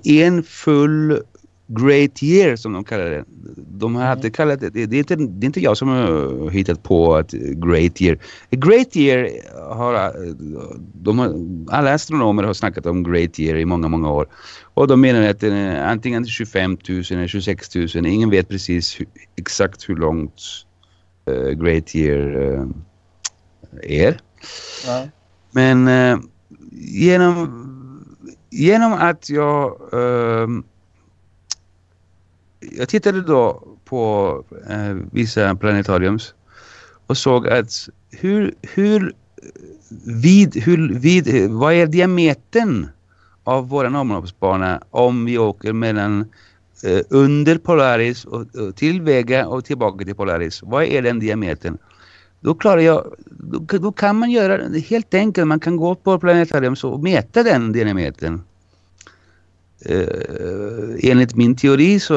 en full Great Year som de kallar det. De hade mm. kallat det, det är, inte, det är inte jag som har hittat på att Great Year. Great Year har, de har, alla astronomer har snackat om Great Year i många, många år. Och de menar att den är antingen 25 000 eller 26 000. Ingen vet precis hur, exakt hur långt uh, Great Year uh, är. Ja. Men uh, genom, genom att jag jag tittade då på eh, vissa planetariums och såg att hur, hur vid, hur vid, vad är diametern av vår omloppsbana om vi åker mellan eh, under Polaris och, och till Vega och tillbaka till Polaris. Vad är den diametern? Då klarar jag, då, då kan man göra det helt enkelt. Man kan gå på planetarium och mäta den diametern eh, enligt min teori så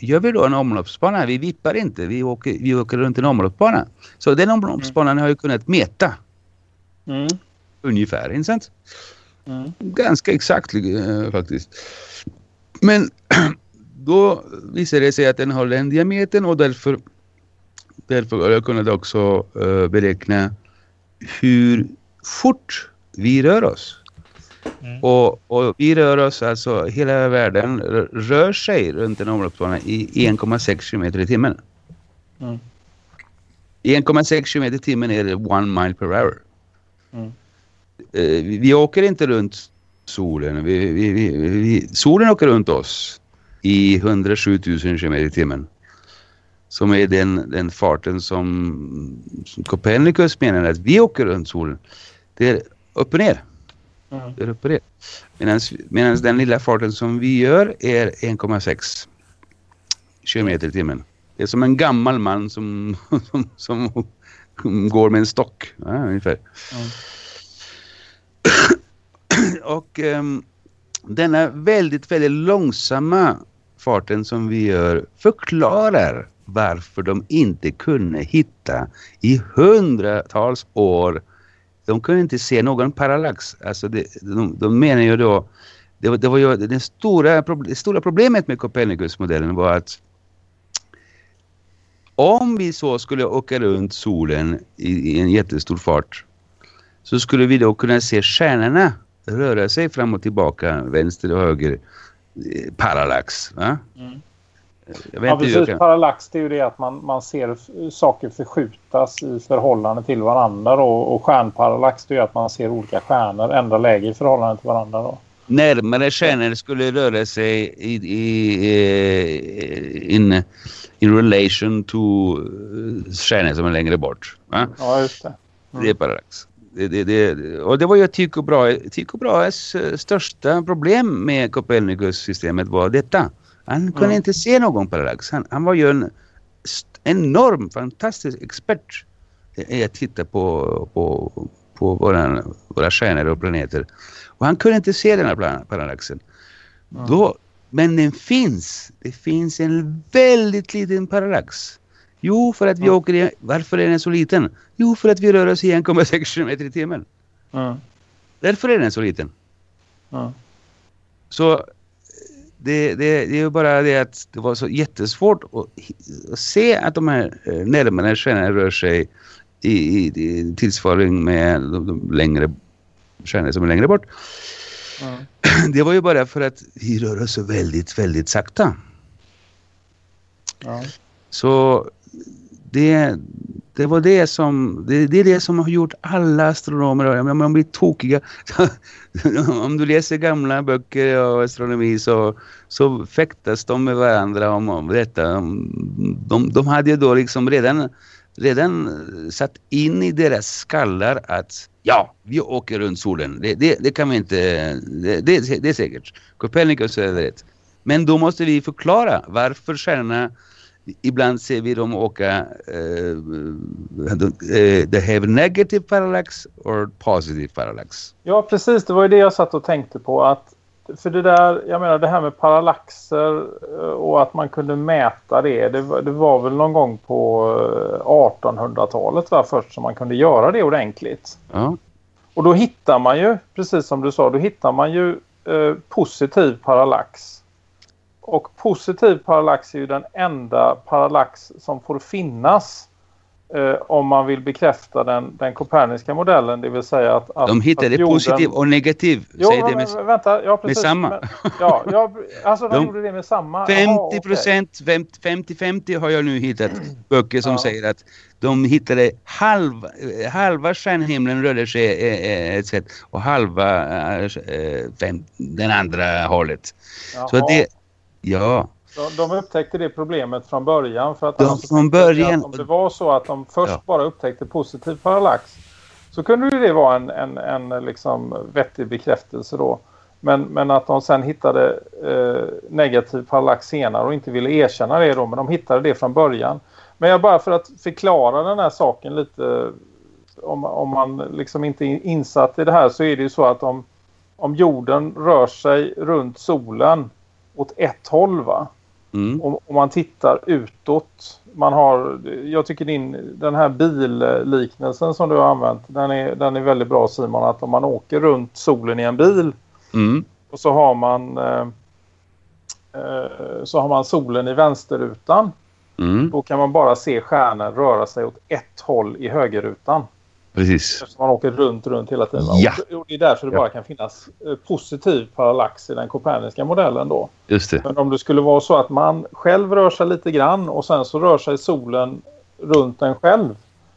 gör vi då en omloppsbana. Vi vippar inte, vi åker, vi åker runt en omloppsbana. Så den omloppsbanan mm. har jag kunnat mäta. Mm. Ungefär, inte sant? Mm. Ganska exakt eh, faktiskt. Men då visar det sig att den har den diametern och därför, därför har jag kunnat också uh, beräkna hur fort vi rör oss. Mm. Och, och, vi rör oss alltså, hela världen rör sig runt en omloppsbana i 1,6 km i timmen. Mm. 1,6 km i timmen är one mile per hour. Mm. Uh, vi, vi, åker inte runt solen. Vi, vi, solen åker runt oss i 107 000 km i timmen. Som är den, den farten som, som Copernicus menar att vi åker runt solen. Det är upp och ner. Mm. Det är upp och ner. Medan den lilla farten som vi gör är 1,6 km i timmen. Det är som en gammal man som, som, som går med en stock. Ja, ungefär. Mm. och um, denna väldigt, väldigt långsamma farten som vi gör förklarar varför de inte kunde hitta i hundratals år. De kunde inte se någon parallax. Alltså det, de, de menar ju då, det, det var ju det stora, det stora problemet med Copernicus-modellen var att om vi så skulle åka runt solen i, i, en jättestor fart så skulle vi då kunna se stjärnorna röra sig fram och tillbaka, vänster och höger, eh, parallax. Va? Mm. Jag vet ja, precis. Kan... Parallax det är ju det att man, man ser saker förskjutas i förhållande till varandra. Då, och stjärnparallax det är att man ser olika stjärnor ändra läge i förhållande till varandra. Då. Närmare stjärnor skulle röra sig i, i, i in, in relation to eh, stjärnor som är längre bort. Va? Ja, just det. Mm. Det är parallax. Det, det, det, och det var ju Tycho Brahe. Tycho Brahes eh, största problem med Copernicus-systemet var detta. Han kunde mm. inte se någon parallax. Han, han var ju en enorm, fantastisk expert i att titta på, på, på våra, våra stjärnor och planeter. Och han kunde inte se den här parallaxen. Mm. Då, men den finns. Det finns en väldigt liten parallax. Jo, för att vi mm. åker i, Varför är den så liten? Jo, för att vi rör oss i 1,6 km i timmen. Mm. Därför är den så liten. Så det, det, det är ju bara det att det var så jättesvårt att, att se att de här eh, närmare stjärnorna rör sig i, i, i tidsföring med de, de längre stjärnor som är längre bort. Mm. Det var ju bara för att vi rör oss så väldigt, väldigt sakta. Ja. Så det, det var det som det, det, är det som har gjort alla astronomer man blir tokiga om du läser gamla böcker och astronomi så, så fäktas de med varandra om, om detta de, de hade ju då liksom redan redan satt in i deras skallar att ja, vi åker runt solen. Det, det, det kan vi inte, det, det, det är säkert. Copernicus är rätt. Men då måste vi förklara varför stjärnorna ibland ser vi dem åka uh, they have negative parallax or positive parallax. Ja, precis. Det var ju det jag satt och tänkte på att för det där, jag menar det här med parallaxer och att man kunde mäta det, det, var, det var väl någon gång på 1800-talet va, först som man kunde göra det ordentligt. Ja. Och då hittar man ju, precis som du sa, då hittar man ju eh, positiv parallax. Och positiv parallax är ju den enda parallax som får finnas eh, om man vill bekräfta den, den koperniska modellen. Det vill säga att... att de hittade jorden... positiv och negativ. Jo, Säg det med, vänta, ja, med samma. Men, ja, ja, alltså de, de gjorde det med samma. 50 procent, 50-50 har jag nu hittat böcker som ja. säger att de hittade halv, halva stjärnhimlen rörde sig eh, eh, ett sätt och halva eh, fem, den andra hållet. Jaha. Så det, Ja. De, de upptäckte det problemet från början. För att de, från början... Om det var så att de först ja. bara upptäckte positiv parallax så kunde det vara en, en, en liksom vettig bekräftelse då. Men, men att de sen hittade eh, negativ parallax senare och inte ville erkänna det då. Men de hittade det från början. Men jag bara för att förklara den här saken lite om, om man liksom inte är insatt i det här så är det ju så att om, om jorden rör sig runt solen åt ett håll va? Mm. Om, om, man tittar utåt. Man har, jag tycker din, den här billiknelsen som du har använt, den är, den är väldigt bra Simon. Att om man åker runt solen i en bil mm. och så har man eh, eh, så har man solen i vänsterrutan. Mm. Då kan man bara se stjärnor röra sig åt ett håll i högerrutan. Precis. Eftersom man åker runt, runt hela tiden. Ja. Och det är därför det bara kan finnas eh, positiv parallax i den koperniska modellen då. Just det. Men om det skulle vara så att man själv rör sig lite grann och sen så rör sig solen runt en själv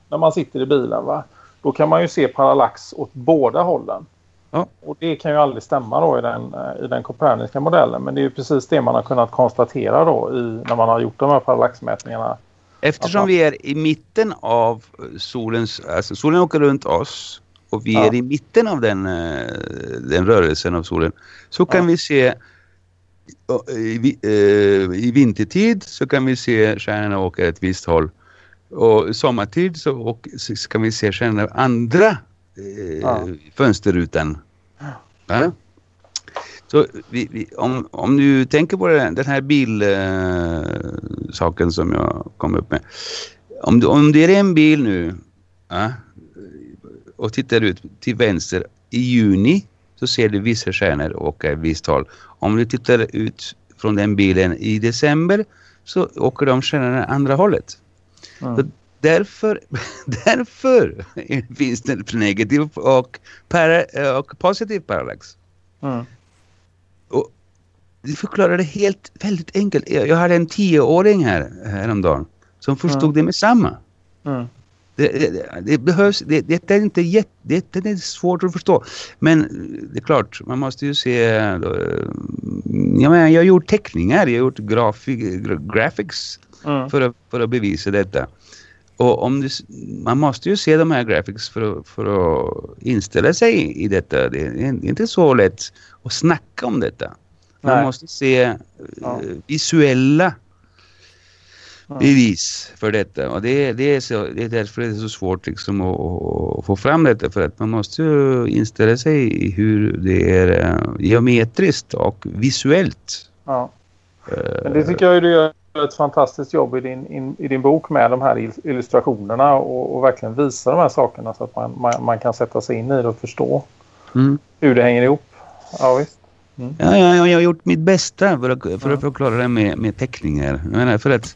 när man sitter i bilen va. Då kan man ju se parallax åt båda hållen. Ja. Och det kan ju aldrig stämma då i den, i den koperniska modellen. Men det är ju precis det man har kunnat konstatera då i, när man har gjort de här parallaxmätningarna. Eftersom vi är i mitten av solens, alltså solen åker runt oss och vi Ja. är i mitten av den, eh, den rörelsen av solen så kan Ja. vi se eh, i, eh, i vintertid så kan vi se stjärnorna åka ett visst håll och sommartid så, och, så kan vi se stjärnorna andra eh, Ja. fönsterrutan. Ja. Så vi, vi, om, om du tänker på den, den här bilsaken eh, som jag kom upp med. Om, du, om det är en bil nu ja, och tittar ut till vänster i juni så ser du vissa stjärnor åka ett visst håll. Om du tittar ut från den bilen i december så åker de stjärnorna andra hållet. Mm. Därför, därför finns det negativ och, para, och positiv parallax. Mm. Och det förklarar det helt väldigt enkelt. Jag, jag hade en tioåring här häromdagen som förstod Mm. det med samma. Mm. Det, det, det behövs, det, det är inte jätte, det, det är svårt att förstå. Men det är klart, man måste ju se... eh, Ja, men jag har gjort teckningar, jag har gjort grafi, gra- graphics Mm. för att, för att bevisa detta. Och om du, man måste ju se de här graphics för för att inställa sig i detta. Det är inte så lätt att snacka om detta. Man Nej. måste se eh, Ja. visuella bevis för detta. Och det, det, är så, det är därför det är så svårt liksom att, att få fram detta. För att man måste ju inställa sig i hur det är eh, geometriskt och visuellt. Ja. Men det tycker jag du gör ett fantastiskt jobb i din, in, i din bok med de här il- illustrationerna och, och verkligen visa de här sakerna så att man, man, man kan sätta sig in i det och förstå Mm. hur det hänger ihop. Ja visst. Ja, ja, ja, jag har gjort mitt bästa för att, för att förklara det med, med teckningar. Jag menar, för att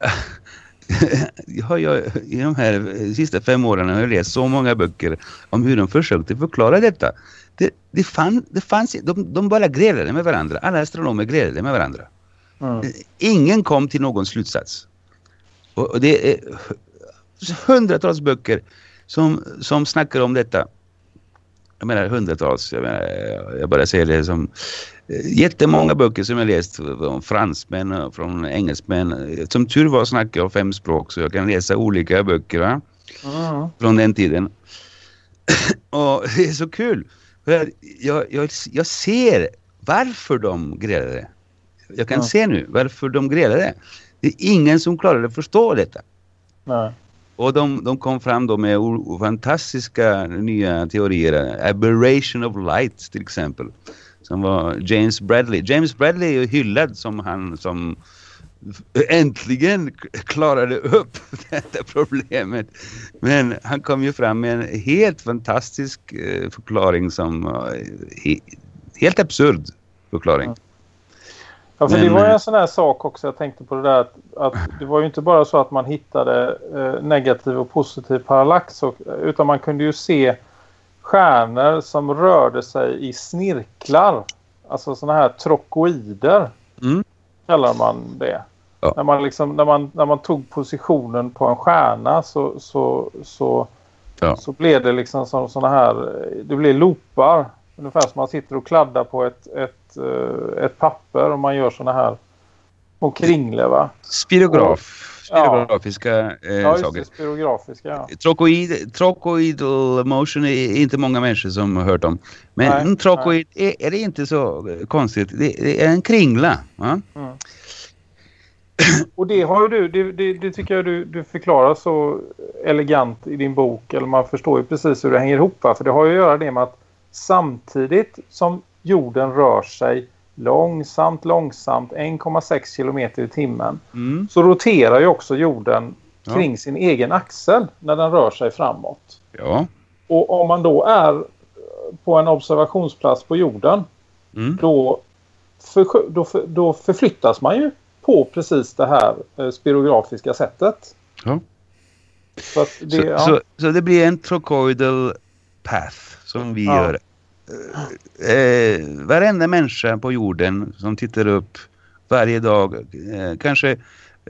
jag har ju, i de här sista fem åren har jag läst så många böcker om hur de försökte förklara detta. Det, det, fann, det fanns, de, de bara grälade med varandra. Alla astronomer grälade med varandra. Mm. Ingen kom till någon slutsats. Och, det är hundratals böcker som, som snackar om detta. Jag menar hundratals, jag, menar, jag bara säger det som eh, jättemånga böcker som jag läst från fransmän och från engelsmän. Som tur var snackar jag fem språk så jag kan läsa olika böcker va? Mm. från den tiden. och det är så kul. Jag, jag, jag ser varför de grälade. Jag kan Ja. se nu varför de grälade. Det är ingen som klarade att förstå detta. Nej. Och de, de kom fram då med fantastiska nya teorier. Aberration of light till exempel. Som var James Bradley. James Bradley är hyllad som han som äntligen klarade upp detta problemet. Men han kom ju fram med en helt fantastisk eh, förklaring som he, helt absurd förklaring. Ja, för Men, det var ju eh, en sån här sak också. Jag tänkte på det där att, att det var ju inte bara så att man hittade eh, negativ och positiv parallax. Och, utan man kunde ju se stjärnor som rörde sig i snirklar. Alltså såna här trokoider Mm. kallar man det. Ja. När, man liksom, när, man, när man tog positionen på en stjärna så, så, så, Ja. så blev det liksom som såna här, det blev loopar. Ungefär som man sitter och kladdar på ett, ett, eh, ett papper och man gör såna här små kringlor va? Spirograf. Ja. Spirografiska eh, Ja, just saker. det, spirografiska. Ja. Trokoid, trokoidal motion är inte många människor som har hört om. Men Nej, trokoid är, är det inte så konstigt. Det, det är en kringla. Va? Och det har ju du, det, det, det tycker jag du, du förklarar så elegant i din bok. Eller man förstår ju precis hur det hänger ihop. Va? För det har ju att göra det med att samtidigt som jorden rör sig långsamt, långsamt 1,6 kilometer i timmen Mm. så roterar ju också jorden Ja. kring sin egen axel när den rör sig framåt. Ja. Och om man då är på en observationsplats på jorden Mm. då, för, då, för, då förflyttas man ju på precis det här eh, spirografiska sättet. Ja. Så, det, så, ja. så, så, det blir en trochoidal path som vi ja. gör. Eh, varenda människa på jorden som tittar upp varje dag, eh, kanske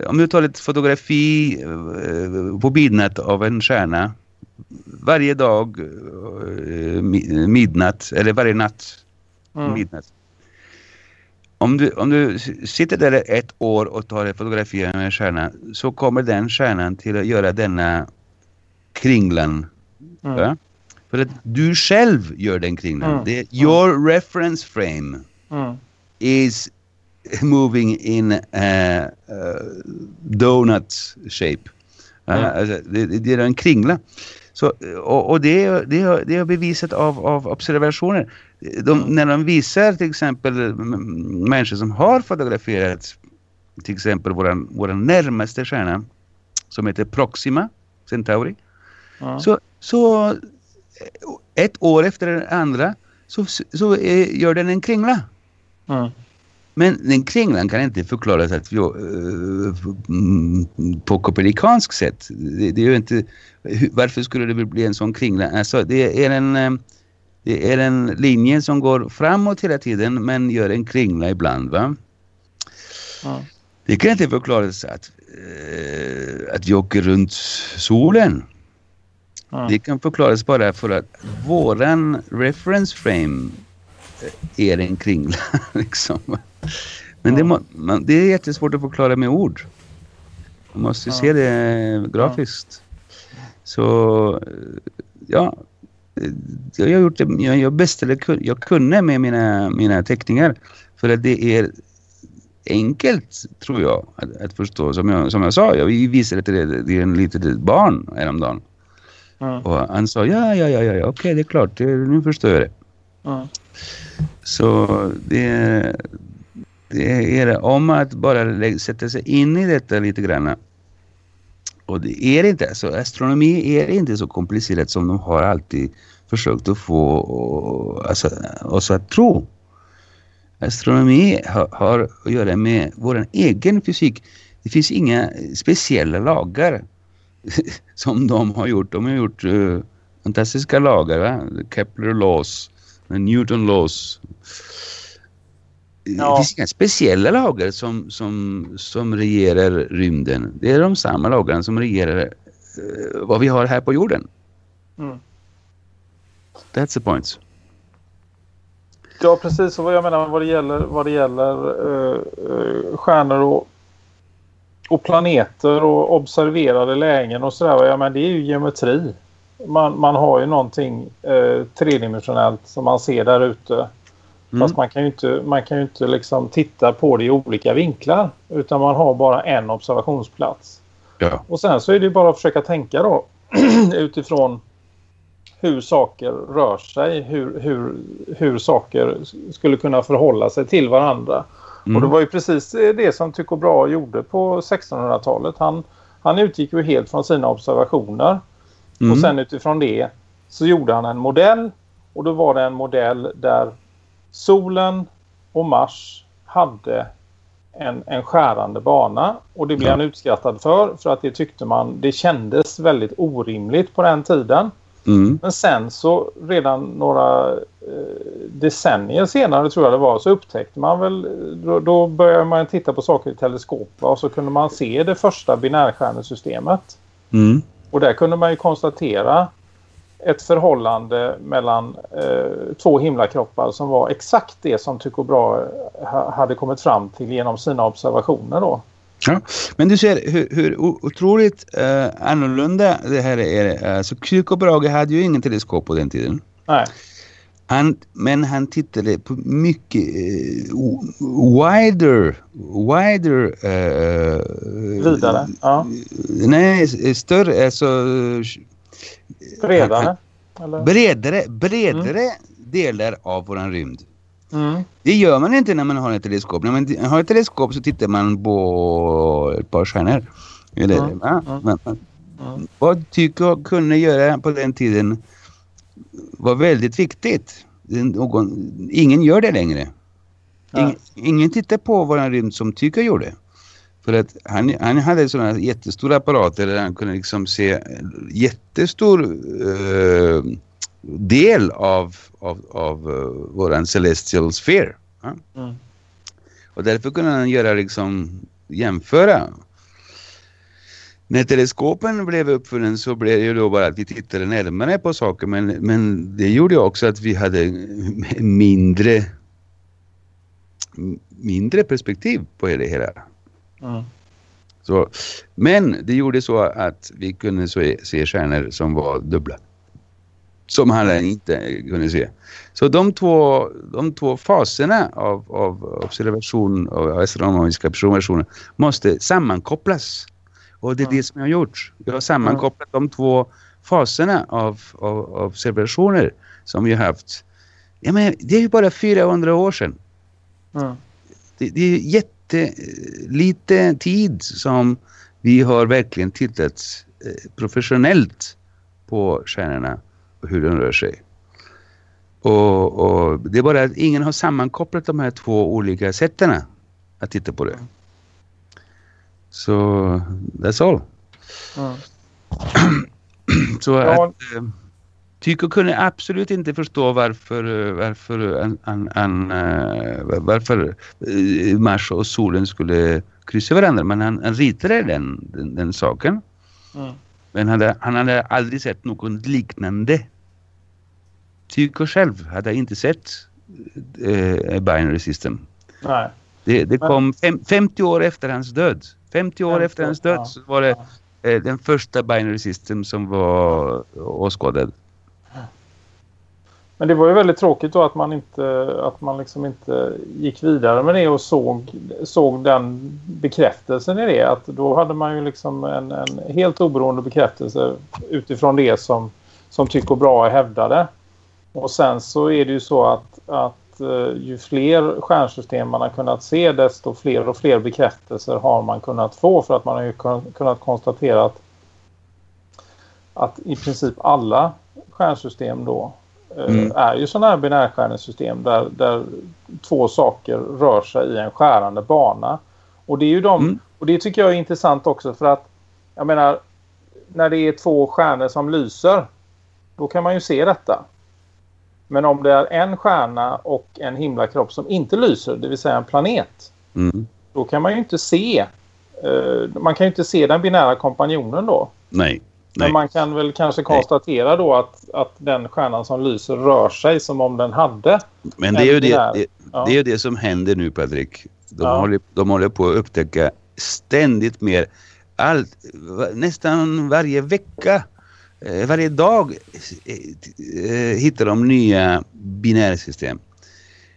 om du tar ett fotografi eh, på midnatt av en stjärna varje dag eh, midnatt eller varje natt mm. midnatt. Om du, om du sitter där ett år och tar ett fotografi av en stjärna så kommer den stjärnan till att göra denna kringlan. Mm. Ja? För att du själv gör den kringlan. Mm. Det, your reference frame mm. is moving in a, a donut shape. Mm. Alltså, det, det, är en kringla. Så, och, och det, det, det är bevisat av, av observationer. De, mm. När de visar till exempel människor som har fotograferat till exempel vår, vår närmaste stjärna som heter Proxima Centauri. Mm. Så, så ett år efter det andra så, så är, gör den en kringla. Mm. Men den kringlan kan inte förklaras att vi, uh, på kopernikansk sätt. Det, det, är ju inte, varför skulle det bli en sån kringla? Alltså, det, är en, uh, det är en linje som går framåt hela tiden men gör en kringla ibland. Va? Ja. Det kan inte förklaras att, uh, att vi åker runt solen. Det kan förklaras bara för att våran reference frame är en kringla. liksom. Men ja. det, man, det är jättesvårt att förklara med ord. Man måste se det grafiskt. Så ja, jag har gjort det jag, jag bäst jag kunde med mina, mina teckningar. För att det är enkelt tror jag att, att förstå. Som jag, som jag sa, jag visade det till en litet barn häromdagen. Mm. Och han sa ja, ja, ja, ja, okej okay, det är klart, nu förstår jag det. Mm. Så det, det är om att bara sätta sig in i detta lite grann. Och det är inte, alltså astronomi är inte så komplicerat som de har alltid försökt att få alltså, oss att tro. Astronomi har, har att göra med vår egen fysik. Det finns inga speciella lagar som de har gjort. De har gjort uh, fantastiska lagar, va? Kepler laws, Newton laws. Ja. Det finns inga speciella lagar som, som, som regerar rymden. Det är de samma lagarna som regerar uh, vad vi har här på jorden. Mm. That's the point. Ja, precis. Och vad jag menar vad det gäller, vad det gäller uh, uh, stjärnor och, och planeter och observerade lägen och sådär. Ja, men det är ju geometri. Man, man har ju någonting uh, tredimensionellt som man ser där ute. Mm. Fast man kan ju inte, man kan ju inte liksom titta på det i olika vinklar. Utan man har bara en observationsplats. Ja. Och sen så är det bara att försöka tänka då utifrån hur saker rör sig. Hur, hur, hur saker skulle kunna förhålla sig till varandra. Mm. Och det var ju precis det som Tycho Brahe gjorde på 1600-talet. Han, han utgick ju helt från sina observationer. Mm. Och sen utifrån det så gjorde han en modell. Och då var det en modell där solen och Mars hade en, en skärande bana och det blev ja. han utskrattad för för att det tyckte man, det kändes väldigt orimligt på den tiden. Mm. Men sen så redan några eh, decennier senare tror jag det var så upptäckte man väl, då, då började man titta på saker i teleskop och så kunde man se det första binärstjärnesystemet. Mm. Och där kunde man ju konstatera ett förhållande mellan eh, två himlakroppar som var exakt det som Tycho Brahe ha, hade kommit fram till genom sina observationer då. Ja, men du ser hur, hur otroligt eh, annorlunda det här är. Alltså, Tycho Brahe hade ju ingen teleskop på den tiden. Nej. Han, men han tittade på mycket uh, wider, wider uh, vidare. Ja. Nej, större, alltså Bredare? Eller? Bredare, bredare mm. delar av våran rymd. Mm. Det gör man inte när man har ett teleskop. När man har ett teleskop så tittar man på ett par stjärnor. Eller, mm. Ja, mm. mm. Vad tycker jag kunde göra på den tiden var väldigt viktigt. Någon, ingen gör det längre. Ingen, ingen tittar på våran rymd som tycker gjorde. För att han, han hade sådana jättestora apparater där han kunde liksom se jättestor uh, del av, av, av uh, våran celestial sphere. Ja? Mm. Och därför kunde han göra liksom jämföra. När teleskopen blev uppfunnen så blev det ju då bara att vi tittade närmare på saker men, men det gjorde också att vi hade mindre mindre perspektiv på det hela. Mm. Så, men det gjorde så att vi kunde se, se stjärnor som var dubbla. Som han inte kunde se. Så de två, de två faserna av, av observation och astronomiska observationer måste sammankopplas. Och det är det som jag har gjort. Jag har sammankopplat de två faserna av, av, av observationer som vi har haft. Ja, men det är ju bara 400 år sedan. Mm. Det, det är jättelite tid som vi har verkligen tittat eh, professionellt på stjärnorna hur de rör sig. Och, och, det är bara att ingen har sammankopplat de här två olika sätten att titta på det. Så that's all. Mm. Så ja. att äh, Tycho kunde absolut inte förstå varför, varför, an, an, an, varför äh, Mars och solen skulle kryssa varandra. Men han, han ritade den, den, den saken. Mm. Men hade, han hade aldrig sett något liknande. Tycho själv hade inte sett äh, binary system. Nej. Det, det kom fem, 50 år efter hans död. 50 år 50, efter hans död så var det eh, den första binary system som var åskådad. Men det var ju väldigt tråkigt då att man inte att man liksom inte gick vidare med det och såg, såg den bekräftelsen i det. Att då hade man ju liksom en, en helt oberoende bekräftelse utifrån det som, som Tycho Brahe hävdade. Och sen så är det ju så att, att eh, ju fler stjärnsystem man har kunnat se desto fler och fler bekräftelser har man kunnat få för att man har ju kunnat konstatera att, att i princip alla stjärnsystem då mm. är ju sådana här binärstjärnesystem där, där två saker rör sig i en skärande bana. Och det är ju de, mm. och det tycker jag är intressant också för att jag menar när det är två stjärnor som lyser då kan man ju se detta. Men om det är en stjärna och en himlakropp som inte lyser, det vill säga en planet, mm. då kan man ju inte se uh, man kan ju inte se den binära kompanjonen då. Nej. Men man kan väl kanske konstatera då att, att den stjärnan som lyser rör sig som om den hade. Men det är ju det, det, ja. det, är det som händer nu Patrik. De, ja. håller, de håller på att upptäcka ständigt mer. Allt, nästan varje vecka Eh, varje dag eh, hittar de nya binärsystem.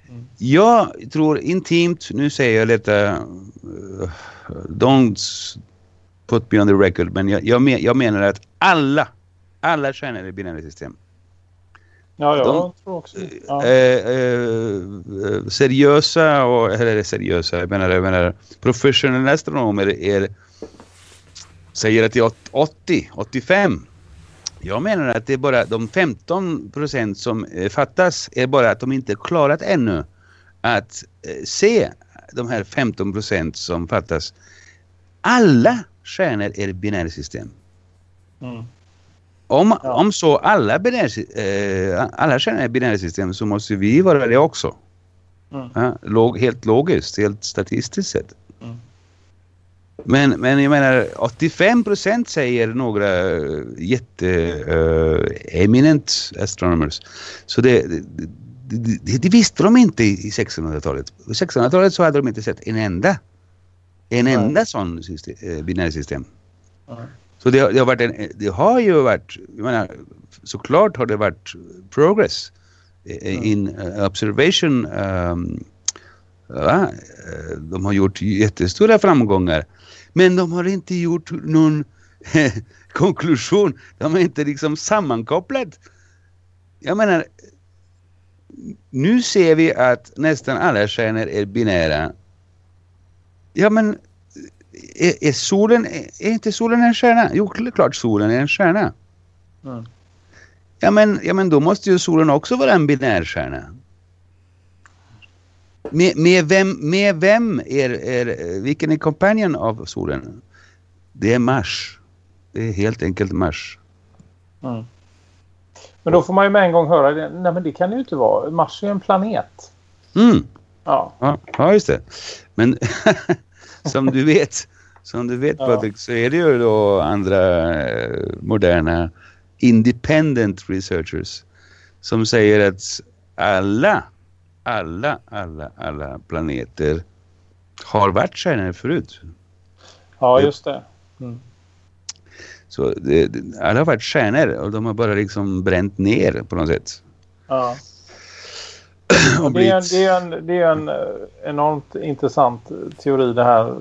Mm. Jag tror intimt, nu säger jag detta, don't put me on the record, men jag, jag, men, jag menar att alla, alla stjärnor är binära system. Ja, jag de, tror också. Ja. Eh, eh, seriösa, och, eller seriösa, jag menar, jag menar professionella astronomer är, säger att det är 80, 85 jag menar att det är bara de 15 procent som eh, fattas är bara att de inte klarat ännu att eh, se de här 15 procent som fattas. Alla stjärnor är binärsystem. Mm. Om, ja. om så alla, binär, eh, alla stjärnor är binärsystem så måste vi vara det också. Mm. Ja, log, helt logiskt, helt statistiskt sett. Men, men jag menar 85 procent säger några eh, jätte-eminent uh, astronomers. Så det, det, det, det, visste de inte i 1600-talet. På 1600-talet så hade de inte sett en enda en mm. enda sån system, eh, binärsystem. Mm. Så det, det, har varit en, det har ju varit, jag menar, såklart har det varit progress mm. in uh, observation. Um, ja, de har gjort jättestora framgångar. Men de har inte gjort någon konklusion. De har inte liksom sammankopplat. Jag menar, nu ser vi att nästan alla stjärnor är binära. Ja men, är, är solen, är inte solen en stjärna? Jo, klart solen är en stjärna. Mm. Ja, men, ja men då måste ju solen också vara en binär stjärna. Med, med, vem, med vem är, är, vilken är kompanjen av solen? Det är Mars. Det är helt enkelt Mars. Mm. Men då får man ju med en gång höra. Nej men det kan det ju inte vara. Mars är en planet. Mm. Ja. ja. Ja, just det. Men som du vet, som du vet ja. Patrik, så är det ju då andra eh, moderna independent researchers som säger att alla, alla, alla, alla planeter har varit stjärnor förut. Ja, just det. Mm. Så det, alla har varit stjärnor och de har bara liksom bränt ner på något sätt. Ja. det, är en, det, är en, det är en eh, enormt intressant teori det här.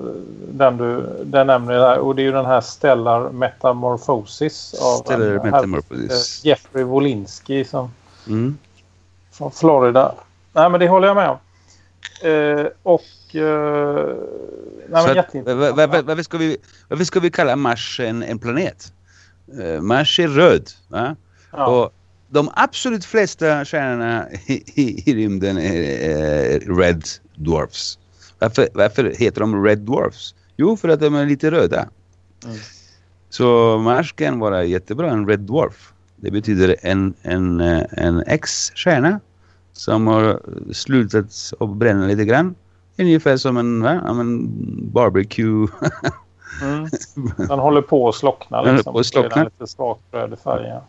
Den du den nämner där. Och det är ju den här Stellar Metamorphosis. Av Stellar en, Metamorphosis. Här, Jeffrey Wolinski som, mm. från Florida. Nej men det håller jag med om. Eh, och eh, nej, men jätteintressant. Varför ska, vi, varför ska vi kalla Mars en, en planet? Eh, Mars är röd. Ja. Och de absolut flesta stjärnorna i, i, i rymden är, Red Dwarfs. Varför, varför heter de Red Dwarfs? Jo, för att de är lite röda. Mm. Så Mars kan vara jättebra, en Red Dwarf. Det betyder en, en, en X-stjärna som har slutat att bränna lite grann. Ungefär som en, va? en barbecue. mm. Den håller på att slockna. Liksom. På att slockna. Lite svagt röd färg. Ja.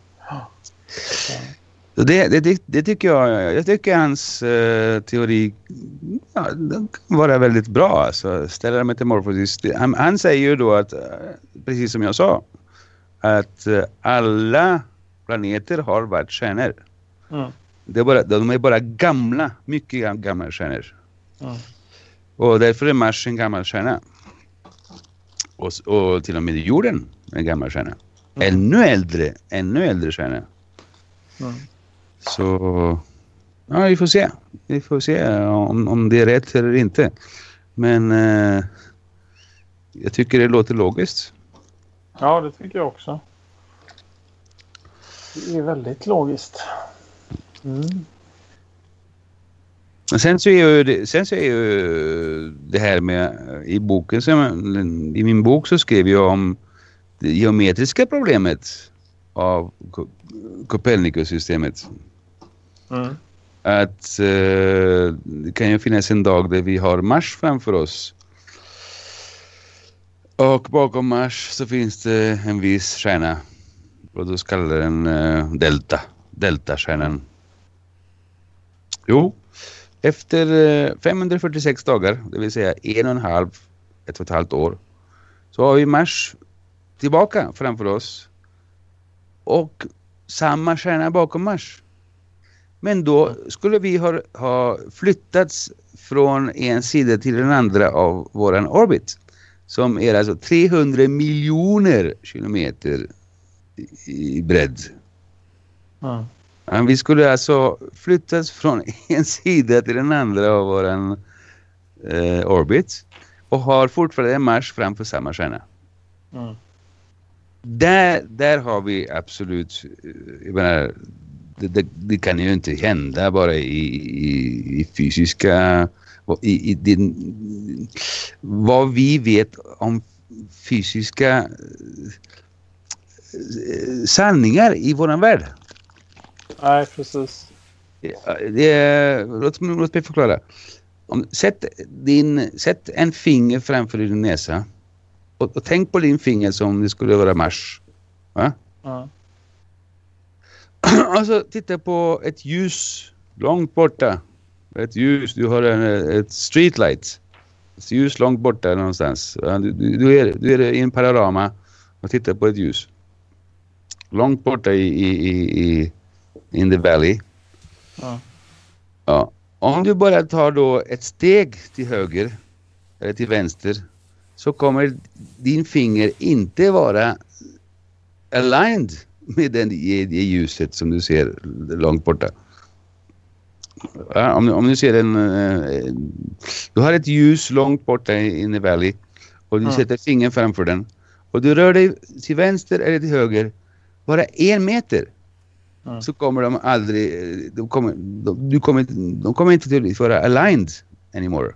Det, det, det, tycker jag. Jag tycker hans uh, teori ja, kan vara väldigt bra. Alltså, ställer metamorfosis. Han, han säger ju då att, uh, precis som jag sa, att uh, alla planeter har varit stjärnor. Mm. Det är bara, de är bara gamla, mycket gamla stjärnor. Mm. Och därför är Mars en gammal stjärna. Och, och till och med jorden en gammal stjärna. Mm. Ännu äldre, ännu äldre stjärna. Mm. Så ja, vi får se. Vi får se om, om det är rätt eller inte. Men eh, jag tycker det låter logiskt. Ja, det tycker jag också. Det är väldigt logiskt. Mm. sen så är ju det, sen så är ju det här med i boken, i min bok så skrev jag om det geometriska problemet av Copernicus-systemet. Mm. Att eh, det kan ju finnas en dag där vi har Mars framför oss. Och bakom Mars så finns det en viss stjärna. Och då kallar den eh, Delta. Delta-stjärnan. Jo, efter eh, 546 dagar, det vill säga en och en halv, ett och ett halvt år, så har vi Mars tillbaka framför oss och samma stjärna bakom Mars. Men då skulle vi ha, ha flyttats från en sida till den andra av våran orbit. Som är alltså 300 miljoner kilometer i, bredd. Mm. Vi skulle alltså flyttas från en sida till den andra av våran eh, orbit. Och har fortfarande Mars framför samma stjärna. Mm där, där har vi absolut, jag menar, det, det, det, kan ju inte hända bara i, i, i fysiska, i, i din, vad vi vet om fysiska eh, sanningar i våran värld. Nej, precis. Det låt, låt mig förklara. Om, sätt, din, sätt en finger framför din näsa och, och, tänk på din finger som det skulle vara Mars. Va? Ja. alltså titta på ett ljus långt borta. Ett ljus, du har en, ett streetlight. Ett ljus långt borta någonstans. Du, du, du, är, du är i en panorama och tittar på ett ljus. Långt borta i, i, i, i in the valley. Ja. ja. Om du bara tar då ett steg till höger eller till vänster så kommer din finger inte vara aligned med den, det ljuset som du ser långt borta. Ja, om, om du ser en... Eh, du har ett ljus långt borta in i valley och du mm. sätter fingret framför den och du rör dig till vänster eller till höger bara en meter mm. så kommer de aldrig... De kommer, de, du kommer, de kommer inte att vara aligned anymore.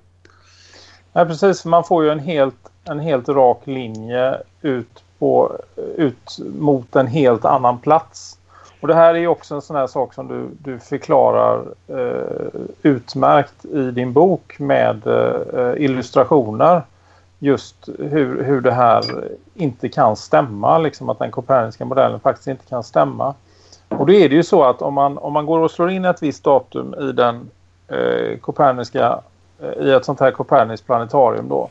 Nej, precis. Man får ju en helt, en helt rak linje ut, på, ut mot en helt annan plats. Och det här är också en sån här sak som du, du förklarar eh, utmärkt i din bok med eh, illustrationer. Just hur, hur det här inte kan stämma, liksom att den koperniska modellen faktiskt inte kan stämma. Och då är det ju så att om man, om man går och slår in ett visst datum i den eh, koperniska eh, i ett sånt här koperniskt planetarium då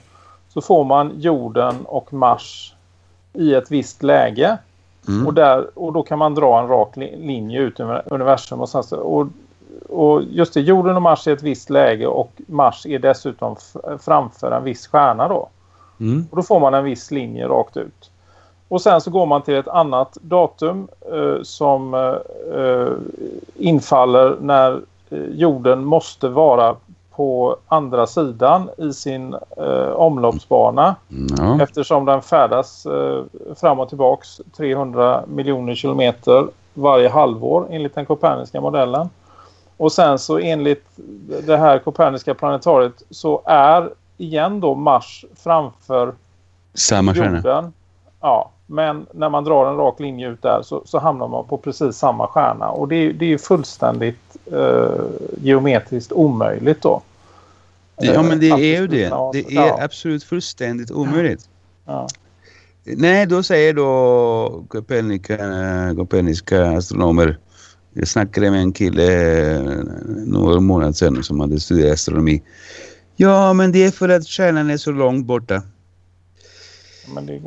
så får man jorden och Mars i ett visst läge Mm. Och, där, och då kan man dra en rak linje ut i universum. Och, sen, och, och just det, jorden och Mars är ett visst läge och Mars är dessutom framför en viss stjärna då. Mm. Och då får man en viss linje rakt ut. Och sen så går man till ett annat datum eh, som eh, infaller när eh, jorden måste vara på andra sidan i sin eh, omloppsbana. Mm. Eftersom den färdas eh, fram och tillbaks 300 miljoner kilometer varje halvår enligt den koperniska modellen. Och sen så enligt det här koperniska planetariet så är igen då Mars framför Samma jorden. Stjärna. Ja, men när man drar en rak linje ut där så, så hamnar man på precis samma stjärna. Och det, det är fullständigt eh, geometriskt omöjligt då. Ja, men det är ju det. Det är absolut fullständigt omöjligt. Ja. Nej, då säger då koperniska astronomer. Jag snackade med en kille eh, några månader sedan som hade studerat astronomi. Ja, men det är för att stjärnan är så långt borta.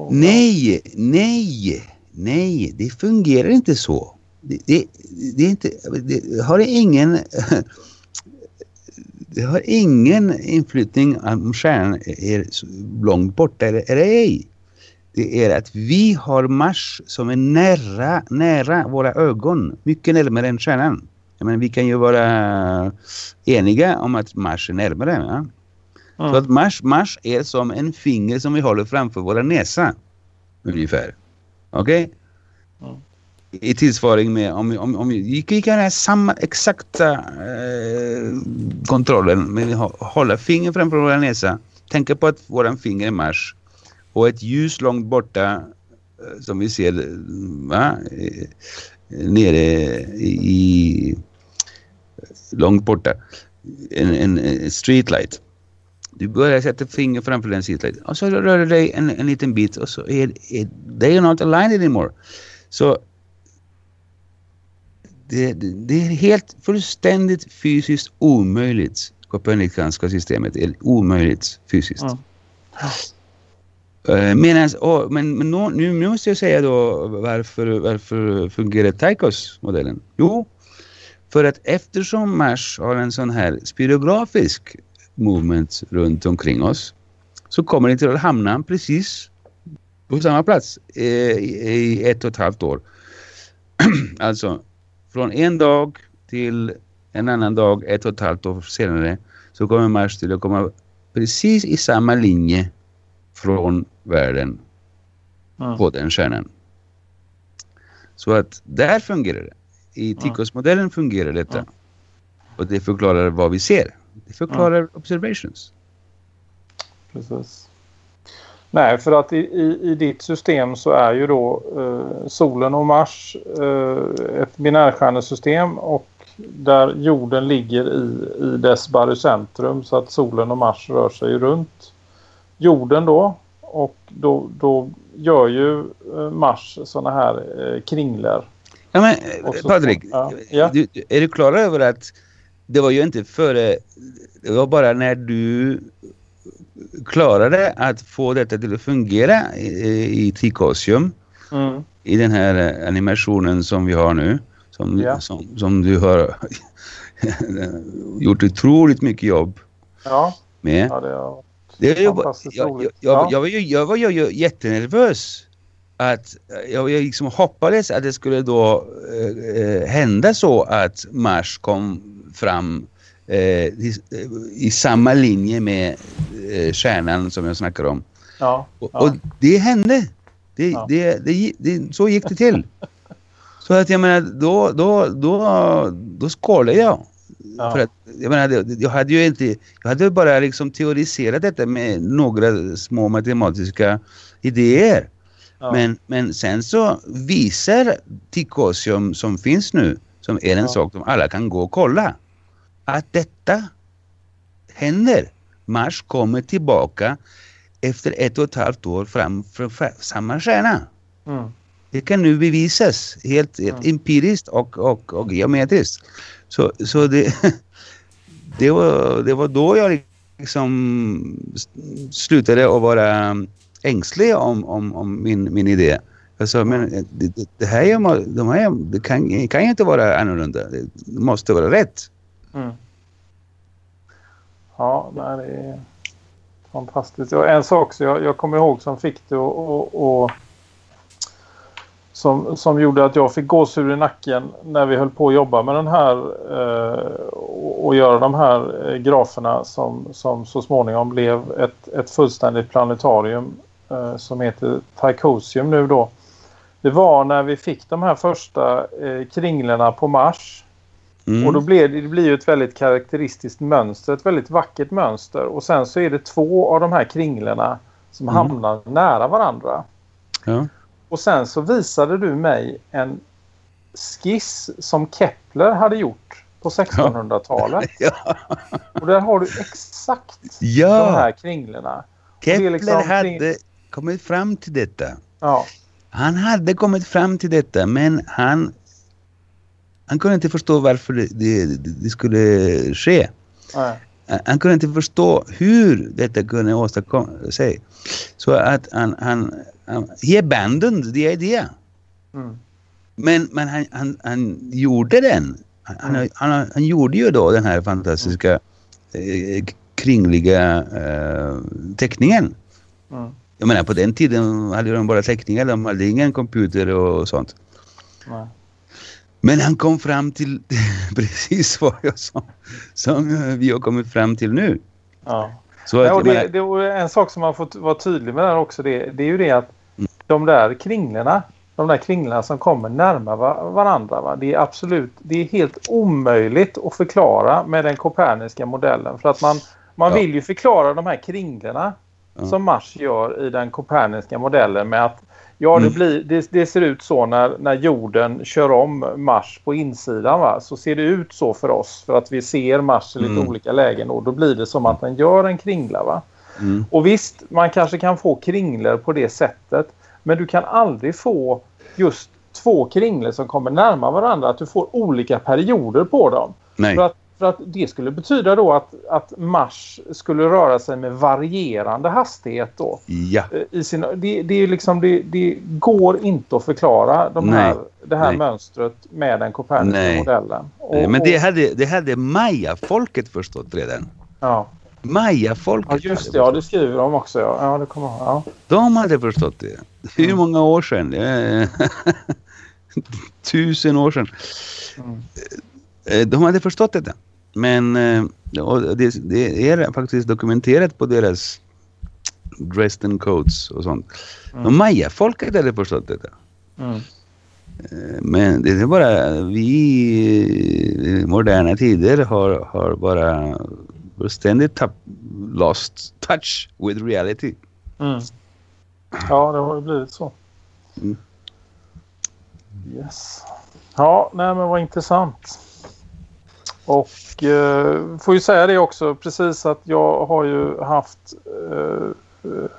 nej, nej, nej, det fungerar inte så. Det, det, det, är inte, det har ingen det har ingen inflyttning om stjärnan är långt borta eller, eller ej. Det är att vi har Mars som är nära, nära våra ögon. Mycket närmare än stjärnan. Men vi kan ju vara eniga om att Mars är närmare. Ja? Mm. Så att Mars, Mars är som en finger som vi håller framför våra näsa. Ungefär. Okej? Okay? I tidsföring med om, om, om vi kan ha samma exakta eh, kontrollen men vi håller fingret framför vår näsa tänka på att våran finger är Mars och ett ljus långt borta eh, som vi ser va? Eh, nere i långt borta en, en, en streetlight du börjar sätta fingret framför den streetlight och så rör du dig en, en liten bit och så är, är they are not aligned anymore så det, det, är helt fullständigt fysiskt omöjligt. Kopernikanska systemet är omöjligt fysiskt. Uh, medans, oh, men men no, nu, nu måste jag säga då varför, varför fungerar Tychos-modellen? Jo, för att eftersom Mars har en sån här spirografisk movement runt omkring oss så kommer det till att hamna precis på samma plats eh, i ett och ett halvt år. alltså från en dag till en annan dag, ett och ett halvt år senare, så kommer Mars till att komma precis i samma linje från världen mm. på den stjärnan. Så att där fungerar det. I Tikos-modellen fungerar detta. Mm. Och det förklarar vad vi ser. Det förklarar mm. observations. Precis. Nej, för att i, i, i, ditt system så är ju då eh, solen och Mars eh, ett binärstjärnesystem och där jorden ligger i, i dess barycentrum så att solen och Mars rör sig runt jorden då och då, då gör ju eh, Mars sådana här eh, kringler. Ja men Patrik, ja. Ja. Du, är du klar över att det var ju inte före, det var bara när du klarade att få detta till att fungera i, i Tricosium. Mm. I den här animationen som vi har nu. Som, ja. som, som du har gjort otroligt mycket jobb ja. med. Ja, det är det är jag, jag, jag, jag, var ju, jag var ju jättenervös att jag, jag liksom hoppades att det skulle då äh, hända så att Mars kom fram i, i, samma linje med eh, kärnan som jag snackar om. Ja, ja. Och, och, det hände. Det, ja. det, det, det, så gick det till. så att jag menar, då, då, då, då skålade jag. Ja. För att, jag, menar, jag hade ju inte, jag hade bara liksom teoriserat detta med några små matematiska idéer. Men, men sen så visar Tikosium som finns nu, som är en sak som alla kan gå och kolla, att detta händer. Mars kommer tillbaka efter ett och ett halvt år fram från samma stjärna. Mm. Det kan nu bevisas helt, helt mm. empiriskt och, och, och geometriskt. Så, så det, det, var, det var då jag liksom slutade att vara ängslig om, om, om min, min idé. Alltså, men det, det här, är, de här det kan, kan ju inte vara annorlunda. Det måste vara rätt. Mm. Ja, nej, det är fantastiskt. Och en sak som jag, jag kommer ihåg som fick det och, och som, som gjorde att jag fick gåshud i nacken när vi höll på att jobba med den här eh, och göra de här eh, graferna som, som så småningom blev ett, ett fullständigt planetarium eh, som heter Tychosium nu då. Det var när vi fick de här första eh, kringlorna på Mars. Mm. Och då blir det, det blir ju ett väldigt karaktäristiskt mönster, ett väldigt vackert mönster. Och sen så är det två av de här kringlorna som mm. hamnar nära varandra. Ja. Och sen så visade du mig en skiss som Kepler hade gjort på 1600-talet. Ja. Och där har du exakt ja. de här kringlorna. Kepler liksom hade kring... kommit fram till detta. Ja. Han hade kommit fram till detta men han, han kunde inte förstå varför det, det, det skulle ske. Nej. Han kunde inte förstå hur detta kunde åstadkomma sig. Så att han, han, he abandoned the idea. Mm. Men, men han, han, han gjorde den. Han, mm. han, han, gjorde ju då den här fantastiska eh, kringliga eh, teckningen. Mm. Jag menar på den tiden hade de bara teckningar, de hade ingen computer och sånt. Nej. Men han kom fram till precis vad jag sa, som vi har kommit fram till nu. Ja. Så ja, och det, det, en sak som man får vara tydlig med där också, det, det är ju det att mm. de där kringlorna, de där kringlorna som kommer närmare varandra, va? det är absolut, det är helt omöjligt att förklara med den koperniska modellen. För att man, man ja. vill ju förklara de här kringlorna ja. som Mars gör i den koperniska modellen med att Ja, det, mm. blir, det, det, ser ut så när, när jorden kör om Mars på insidan. Va? Så ser det ut så för oss för att vi ser Mars i lite mm. olika lägen. Och då blir det som att den gör en kringla. Va? Mm. Och visst, man kanske kan få kringlor på det sättet. Men du kan aldrig få just två kringlor som kommer närmare varandra. Att du får olika perioder på dem. Nej. För att för att det skulle betyda då att, att Mars skulle röra sig med varierande hastighet då. Ja. Eh, I sin, det, det, är liksom, det, det går inte att förklara de här, det här Nej. mönstret med den koperniska modellen. Och, Men det hade, det hade Maya-folket förstått redan. Ja. Maya-folket. Ja, just det. Ja, det skriver de också. Ja, ja det kommer ja. De hade förstått det. Hur mm. många år sedan? Tusen år sedan. Mm. Eh, de hade förstått detta. Men eh, det, det, är faktiskt dokumenterat på deras Dresden Codes och sånt. Mm. De Maya-folket hade förstått detta. Mm. Eh, men det är bara vi i moderna tider har, har bara ständigt lost touch with reality. Mm. Ja, det har ju blivit så. Mm. Yes. Ja, nej men vad intressant. Och eh, får ju säga det också precis att jag har ju haft eh, eh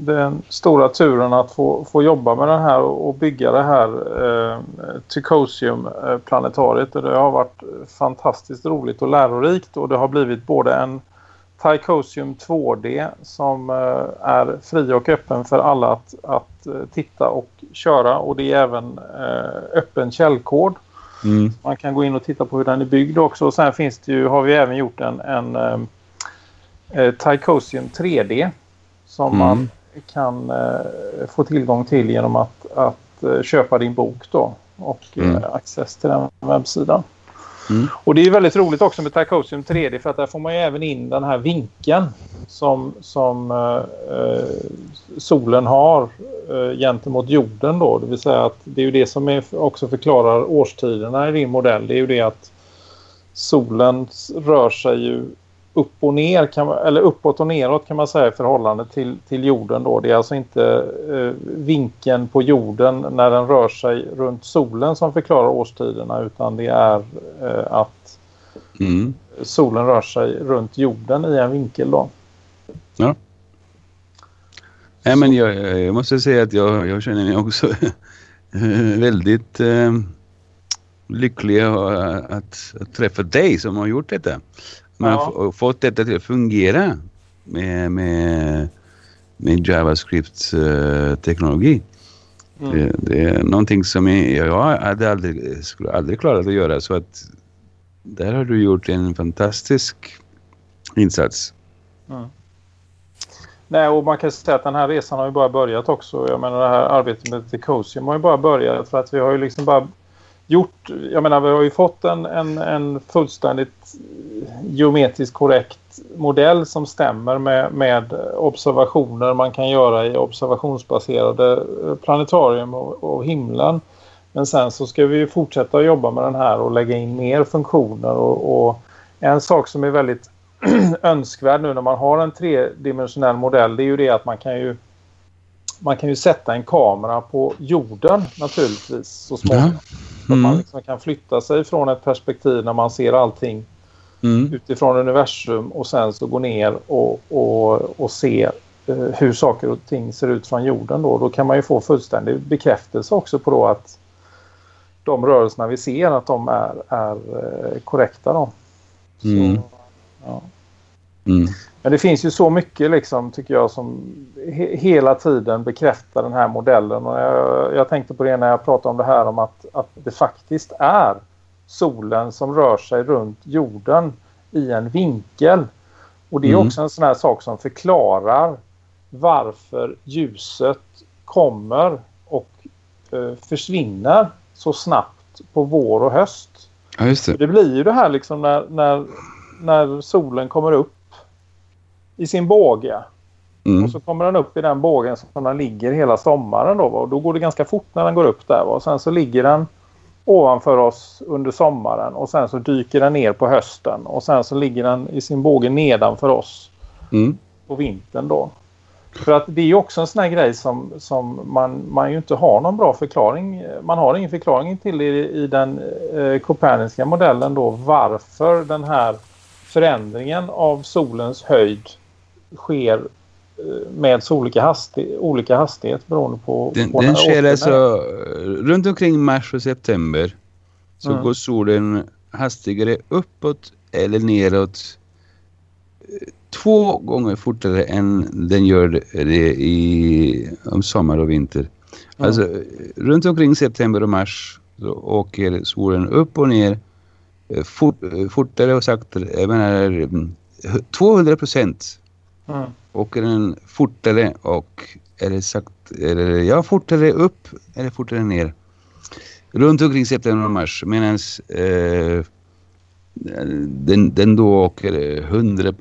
den stora turen att få, få jobba med den här och bygga det här eh, Tycosium-planetariet. Eh, det har varit fantastiskt roligt och lärorikt. Och det har blivit både en Tycosium 2D som eh, är fri och öppen för alla att, att eh, titta och köra. Och det är även eh, öppen källkod. Mm. Man kan gå in och titta på hur den är byggd också. Och sen finns det ju, har vi även gjort en, en eh, Tychosium 3D som mm. man kan eh, få tillgång till genom att, att eh, köpa din bok då och eh, mm. access till den webbsidan. Mm. Och det är väldigt roligt också med Tychosium 3D för att där får man ju även in den här vinkeln som, som eh, eh, solen har eh, gentemot jorden då. Det vill säga att det är ju det som är, också förklarar årstiderna i din modell. Det är ju det att solen rör sig ju upp och ner kan eller uppåt och neråt kan man säga i förhållande till, till jorden då. Det är alltså inte eh, vinkeln på jorden när den rör sig runt solen som förklarar årstiderna utan det är eh, att mm. solen rör sig runt jorden i en vinkel då. Ja. Nej, men jag, jag, måste säga att jag, jag känner mig också väldigt eh, lycklig att, att, träffa dig som har gjort detta. Man ja. har fått detta till att fungera med, med, med JavaScript-teknologi. Mm. Det, det, är någonting som jag, jag hade aldrig, skulle aldrig klarat att göra så att där har du gjort en fantastisk insats. Mm. Nej, och man kan säga att den här resan har ju bara börjat också. Jag menar det här arbetet med Decosium har ju bara börjat för att vi har ju liksom bara gjort, jag menar vi har ju fått en, en, en fullständigt geometriskt korrekt modell som stämmer med, med observationer man kan göra i observationsbaserade planetarium och, och himlen. Men sen så ska vi ju fortsätta jobba med den här och lägga in mer funktioner och, och en sak som är väldigt önskvärd nu när man har en tredimensionell modell det är ju det att man kan ju man kan ju sätta en kamera på jorden naturligtvis så småningom. Mm. Så att man liksom kan flytta sig från ett perspektiv när man ser allting mm. utifrån universum och sen så gå ner och, och, och se uh, hur saker och ting ser ut från jorden. Då. då kan man ju få fullständig bekräftelse också på då att de rörelserna vi ser att de är, är uh, korrekta. Då. Mm. Så, ja. Mm. Men det finns ju så mycket liksom tycker jag som he hela tiden bekräftar den här modellen. Och jag, jag, tänkte på det när jag pratade om det här om att, att det faktiskt är solen som rör sig runt jorden i en vinkel. Och det är mm. också en sån här sak som förklarar varför ljuset kommer och eh, försvinner så snabbt på vår och höst. Ja, det. det. blir ju det här liksom när, när, när solen kommer upp i sin båge. Mm. Och så kommer den upp i den bågen som den ligger hela sommaren. Då, och då går det ganska fort när den går upp där. Och sen så ligger den ovanför oss under sommaren och sen så dyker den ner på hösten. Och sen så ligger den i sin båge nedanför oss mm. på vintern då. För att det är också en sån här grej som, som man, man ju inte har någon bra förklaring. Man har ingen förklaring till i, i den eh, koperniska modellen då varför den här förändringen av solens höjd sker eh, med så olika, hastighet, olika hastighet beroende på... Den, på den sker alltså runt omkring mars och september så mm. går solen hastigare uppåt eller neråt eh, två gånger fortare än den gör det i om sommar och vinter. Mm. Alltså runt omkring september och mars så åker solen upp och ner eh, fort, fortare och saktare. Jag menar 200 procent Mm. Åker den fortare och eller sagt, eller, ja fortare upp eller fortare ner. Runt omkring september och mars medan eh, den, den då åker 100,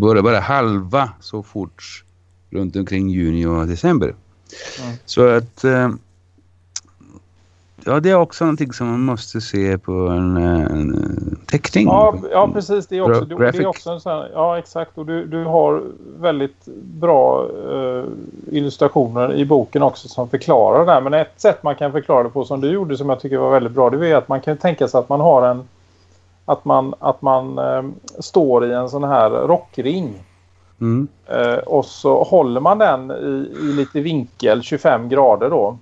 bara, bara halva så fort runt omkring juni och december. Mm. Så att eh, Ja, det är också någonting som man måste se på en, en teckning. Ja, ja, precis. Det är också, du, det är också en sån, ja, exakt. Och du, du har väldigt bra uh, illustrationer i boken också som förklarar det här. Men ett sätt man kan förklara det på som du gjorde som jag tycker var väldigt bra det är att man kan tänka sig att man har en att man, att man uh, står i en sån här rockring. Mm. Uh, och så håller man den i, i lite vinkel 25 grader då.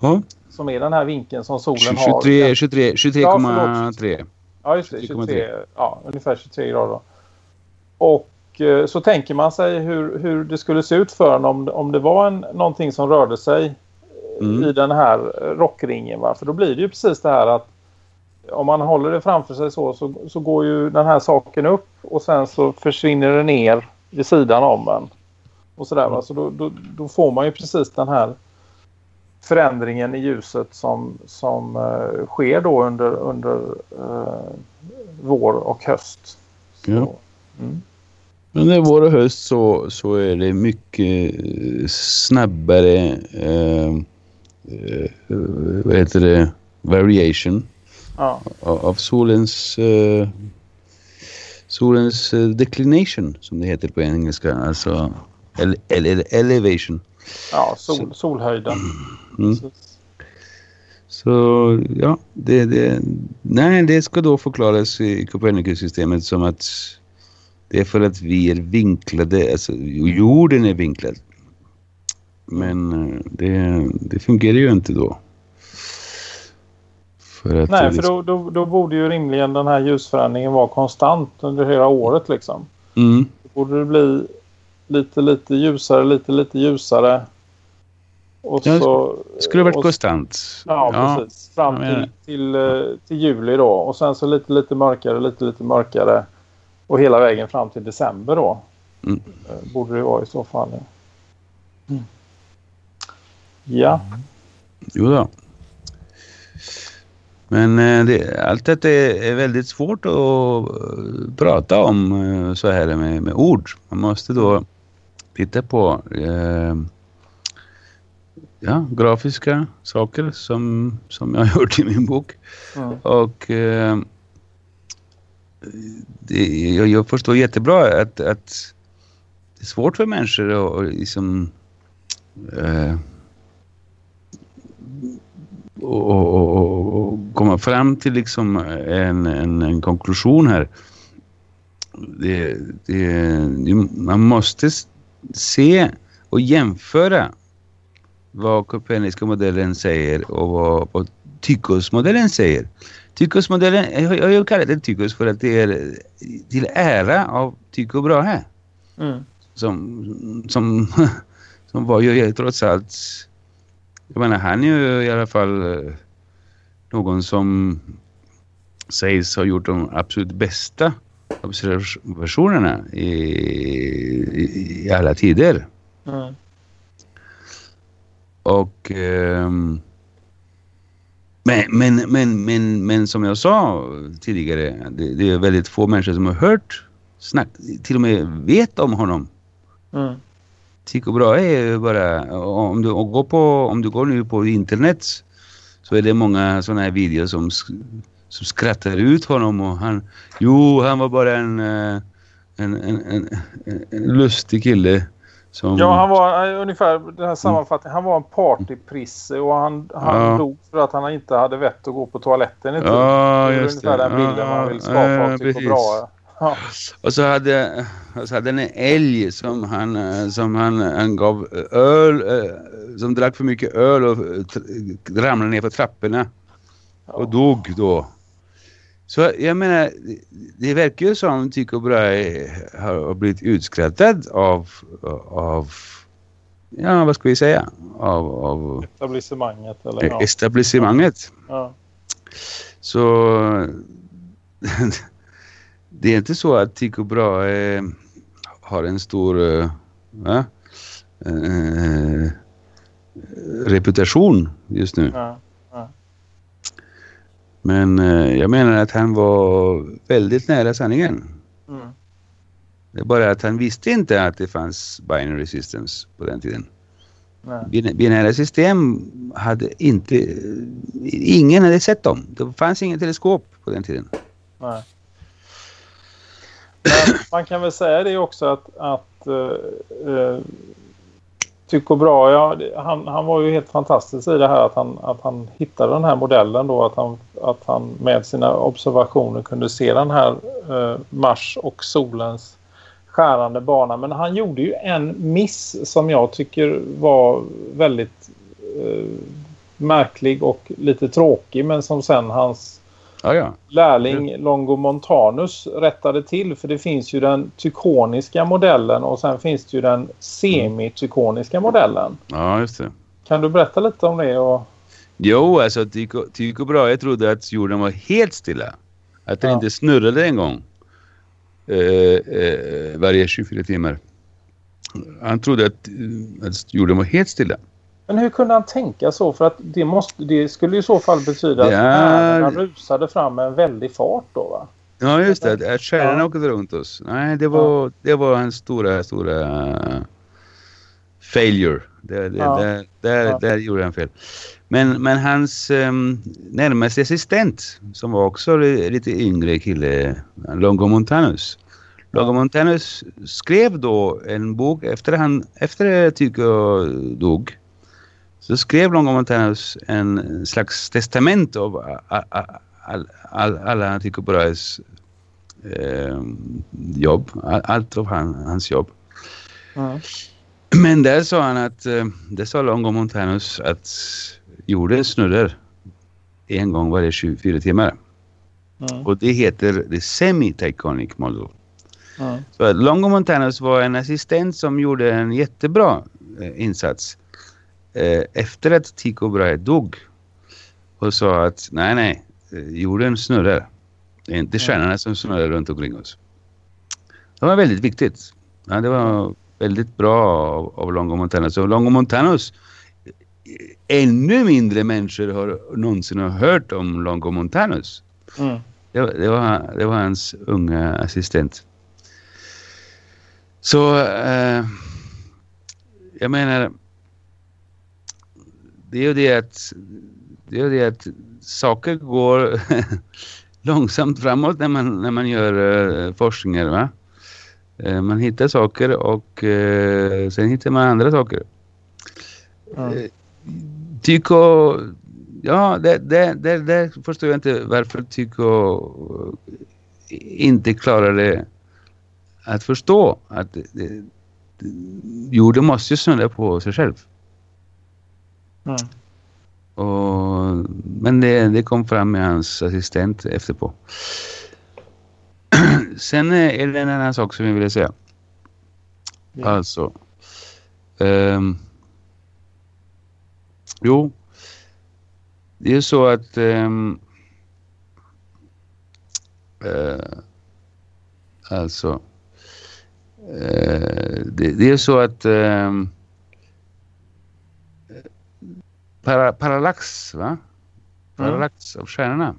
Mm som är den här vinkeln som solen 23, har. 23, 23,3. Ja, just det. 23, ja, ungefär 23 grader. Och eh, så tänker man sig hur, hur det skulle se ut för en om, om det var en, någonting som rörde sig eh, mm. i den här rockringen. Va? För då blir det ju precis det här att om man håller det framför sig så, så, så går ju den här saken upp och sen så försvinner det ner vid sidan om en. Och sådär, va? Så då, då, då får man ju precis den här förändringen i ljuset som, som uh, sker då under, under uh, vår och höst. Så, ja. Mm. Under vår och höst så, så är det mycket snabbare uh, vad heter det? variation. ja. av, solens uh, solens declination som det heter på engelska. Alltså ele ele elevation. Ja, sol, solhöjden. Mm. Så ja, det, det, nej, det ska då förklaras i Copernicus-systemet som att det är för att vi är vinklade, alltså jorden är vinklad. Men eh, det, det fungerar ju inte då. För Nej, för då, då, då, borde ju rimligen den här ljusförändringen vara konstant under hela året liksom. Mm. Då borde det bli lite, lite ljusare, lite, lite ljusare. Och ja, så, skulle varit konstant. Ja, ja, precis. Fram till, till, eh, till juli då. Och sen så lite, lite mörkare, lite, lite mörkare. Och hela vägen fram till december då. Mm. Eh, borde det vara i så fall. Mm. Ja. Jo då. Men eh, det, allt detta är, väldigt svårt att prata om så här med, med, ord. Man måste då titta på uh, ja, grafiska saker som, som jag har gjort i min bok. Mm. Och det, jag, jag, förstår jättebra att, att det är svårt för människor att liksom och, och, och, komma fram till liksom en, en, en konklusion här. Det, det, man måste se och jämföra vad Koperniska modellen säger och vad, vad Tychos-modellen säger. Tychos-modellen, jag har kallat den Tychos för att det är till ära av Tycho Brahe. Mm. Som, som, som var ju trots allt jag menar, han är ju i alla fall eh, någon som sägs ha gjort de absolut bästa observationerna i, i, i alla tider. Mm. Och eh, men, men, men, men, men som jag sa tidigare, det, det, är väldigt få människor som har hört snack, till och med vet om honom. Mm. Tycho Brahe är bara, om du, går på, om du går nu på internet så är det många sådana här videos som, som skrattar ut honom och han, jo han var bara en, eh, en, en, en, en lustig kille. Som... Ja, han var eh, ungefär den här sammanfattningen. Han var en partyprisse och han, han ja. dog för att han inte hade vett att gå på toaletten. Ja, just det. Är ungefär den bilden ja, man vill skapa av Tycho Brahe. Och så hade, så hade han en älg som han, som han, han gav öl, eh, som drack för mycket öl och ramlade ner på trapporna. Och dog då. Så jag menar, det verkar ju som Tycho Brahe har blivit utskrattad av, av ja vad ska vi säga? Av, av etablissemanget. Eller, ja. Etablissemanget. Ja. Så det är inte så att Tycho Brahe eh, har en stor eh, eh, reputation just nu. Ja. Men eh, jag menar att han var väldigt nära sanningen. Mm. Det är bara att han visste inte att det fanns binary systems på den tiden. Nej. Binära system hade inte... Ingen hade sett dem. Det fanns ingen teleskop på den tiden. Nej. Men man kan väl säga det också att, att uh, Tycho Brahe, ja, han, han var ju helt fantastisk i det här att han, att han hittade den här modellen då. Att han, att han med sina observationer kunde se den här eh, Mars och solens skärande bana. Men han gjorde ju en miss som jag tycker var väldigt eh, märklig och lite tråkig. Men som sen hans Ja, ja. lärling Longo Montanus rättade till. För det finns ju den tykoniska modellen och sen finns det ju den semitykoniska modellen. Ja, just det. Kan du berätta lite om det? Och... Jo, alltså Tycho, Tycho Brahe trodde att jorden var helt stilla. Att den ja. inte snurrade en gång. Eh, eh, varje 24 timmar. Han trodde att, att jorden var helt stilla. Men hur kunde han tänka så? För att det, måste, det skulle i så fall betyda att han rusade fram med en väldig fart då va? Ja just det, att stjärnorna ja. åkte runt oss. Nej, det var, ja. det var en stora, stora failure Det, det, ja. Där, där, ja. där gjorde han fel. Men, men hans um, närmaste assistent som var också lite yngre kille, Longo Montanus. Longo Montanus skrev då en bok efter han efter Tycho dog. Så skrev Longo Montanus en slags testament av all, all, alla Tycho Brahes eh, jobb. All, allt av han, hans jobb. Mm. Men där sa han att, eh, det sa Longo Montanus att jorden snurrar en gång varje 24 timmar. Mm. Och det heter the semi-tectonic model. Mm. Så Longo Montanus var en assistent som gjorde en jättebra eh, insats eh, efter att Tycho Brahe dog. Och sa att nej, nej, eh, jorden snurrar. Det är inte stjärnorna som snurrar runt omkring oss. Det var väldigt viktigt. Ja, det var väldigt bra av, av Longo Montanus. Och Longo Montanus ännu mindre människor har någonsin har hört om Longo Montanus. Mm. Det, det, var, det var hans unga assistent. Så eh, jag menar det är ju det att det är det att saker går långsamt framåt när man, när man gör uh, forskningar va? Uh, man hittar saker och uh, sen hittar man andra saker. Mm. Tycho, ja det, det, det, det förstår jag inte varför Tycho inte klarade att förstå att det, det, jorden måste snurra på sig själv. Mm. Och, men det, det kom fram med hans assistent efterpå. Sen är det en annan sak som jag ville säga. Ja. Alltså. Um, jo. Det är så att um, uh, alltså uh, det, det, är så att um, para, parallax, va? Parallax mm. av stjärnorna.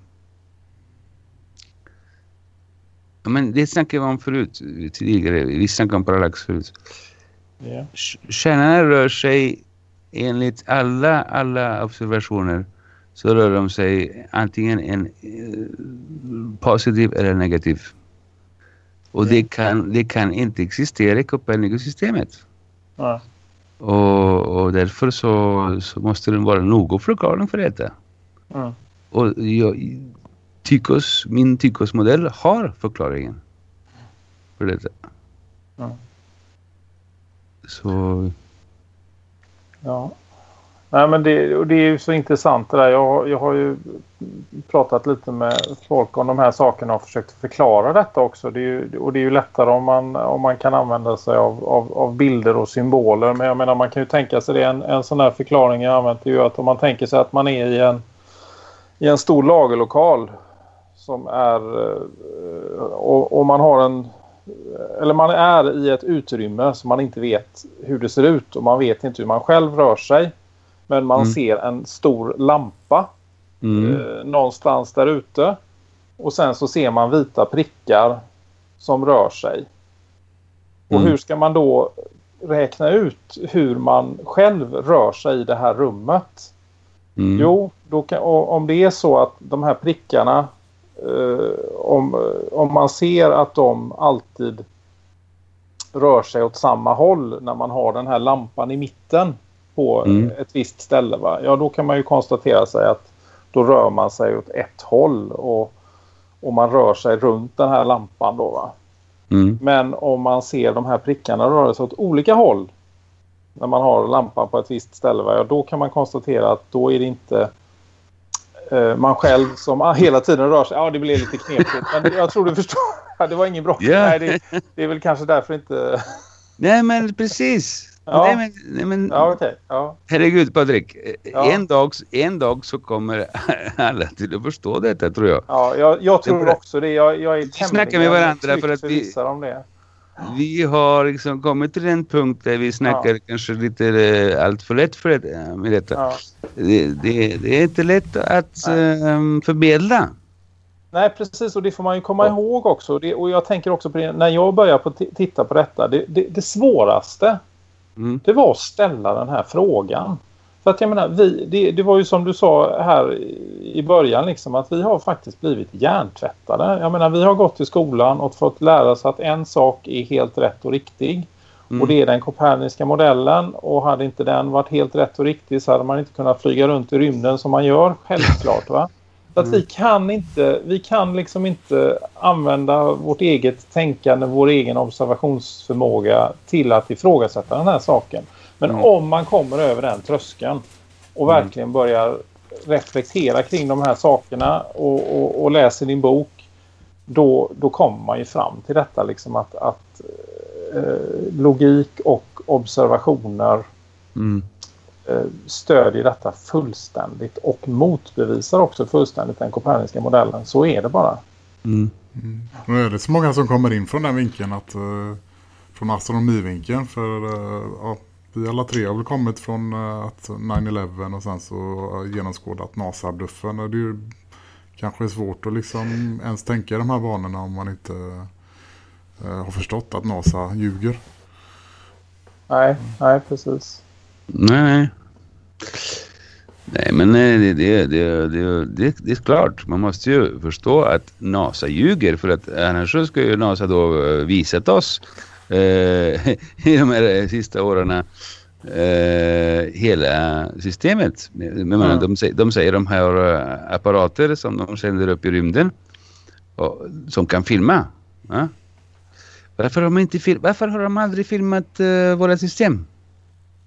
Ja, men det snackade vi om förut, tidigare. Vi snackade om parallax förut. Yeah. Stjärnorna rör sig enligt alla, alla observationer så rör de sig antingen en eh, positiv eller negativ. Och yeah. det, kan, det kan inte existera i Copernicus-systemet. Mm. Och, och därför så, så, måste det vara någon förklaring för detta. Mm. Och jag, Tykos, min Tykos-modell har förklaringen för detta. Mm. Så... Ja. Nej, men det, och det är ju så intressant det där. Jag, jag har ju pratat lite med folk om de här sakerna och försökt förklara detta också. Det är ju, och det är ju lättare om man, om man kan använda sig av, av, av bilder och symboler. Men jag menar man kan ju tänka sig det. En, en sån här förklaring jag använt är ju att om man tänker sig att man är i en, i en stor lagerlokal som är eh, och, och man har en eller man är i ett utrymme som man inte vet hur det ser ut och man vet inte hur man själv rör sig. Men man mm. ser en stor lampa mm. eh, någonstans där ute. Och sen så ser man vita prickar som rör sig. Och mm. hur ska man då räkna ut hur man själv rör sig i det här rummet? Mm. Jo, kan, om det är så att de här prickarna eh, om, om man ser att de alltid rör sig åt samma håll när man har den här lampan i mitten på mm. ett visst ställe. Va? Ja, då kan man ju konstatera sig att då rör man sig åt ett håll och, och man rör sig runt den här lampan då va. Mm. Men om man ser de här prickarna röra sig åt olika håll när man har lampan på ett visst ställe, va? Ja, då kan man konstatera att då är det inte eh, man själv som hela tiden rör sig. Ja, det blir lite knepigt. Men jag tror du förstår. det var ingen bra. Yeah. Nej, det, det är väl kanske därför inte... Nej, men precis. Ja. Nej, men, nej, men, ja, okay. ja. Herregud Patrik, ja. en, dag, en dag så kommer alla till att förstå detta tror jag. Ja, jag, jag tror det, också det. Jag, jag är vi snackar med varandra för att vi, om det. vi har liksom kommit till en punkt där vi snackar kanske lite äh, allt för lätt för det, med detta. Det, det, det, är inte lätt att äh, förmedla. Nej, precis. Och det får man ju komma ihåg också. Det, och jag tänker också på det, när jag börjar på titta på detta. Det, det, det svåraste Mm. Det var att ställa den här frågan. För att jag menar, vi, det, det, var ju som du sa här i början liksom att vi har faktiskt blivit hjärntvättade. Jag menar, vi har gått till skolan och fått lära oss att en sak är helt rätt och riktig. Mm. Och det är den koperniska modellen och hade inte den varit helt rätt och riktig så hade man inte kunnat flyga runt i rymden som man gör, självklart va? Så att vi mm. kan inte, vi kan liksom inte använda vårt eget tänkande, vår egen observationsförmåga till att ifrågasätta den här saken. Men mm. om man kommer över den tröskeln och mm. verkligen börjar reflektera kring de här sakerna och, och, och, läser din bok då, då kommer man ju fram till detta liksom att, att eh, logik och observationer mm. Eh, stödjer detta fullständigt och motbevisar också fullständigt den koperniska modellen. Så är det bara. Mm. Mm. Nu är det så många som kommer in från den vinkeln att eh, från astronomivinkeln för eh, ja, vi alla tre har väl kommit från att 9-11 och sen så genomskådat NASA-bluffen. Det är ju kanske svårt att liksom ens tänka de här banorna om man inte har förstått att NASA ljuger. Nej, nej precis. Nej, nej. Nej, men det, det, det, det, det är klart. Man måste ju förstå att NASA ljuger. För att annars ska ju NASA då eh, visat oss eh, i de här sista åren eh, hela systemet. Men, mm. de, de säger de här eh, apparater som de sänder upp i rymden och, som kan filma. Ja? Varför, har de inte fil varför har de aldrig filmat uh, våra system?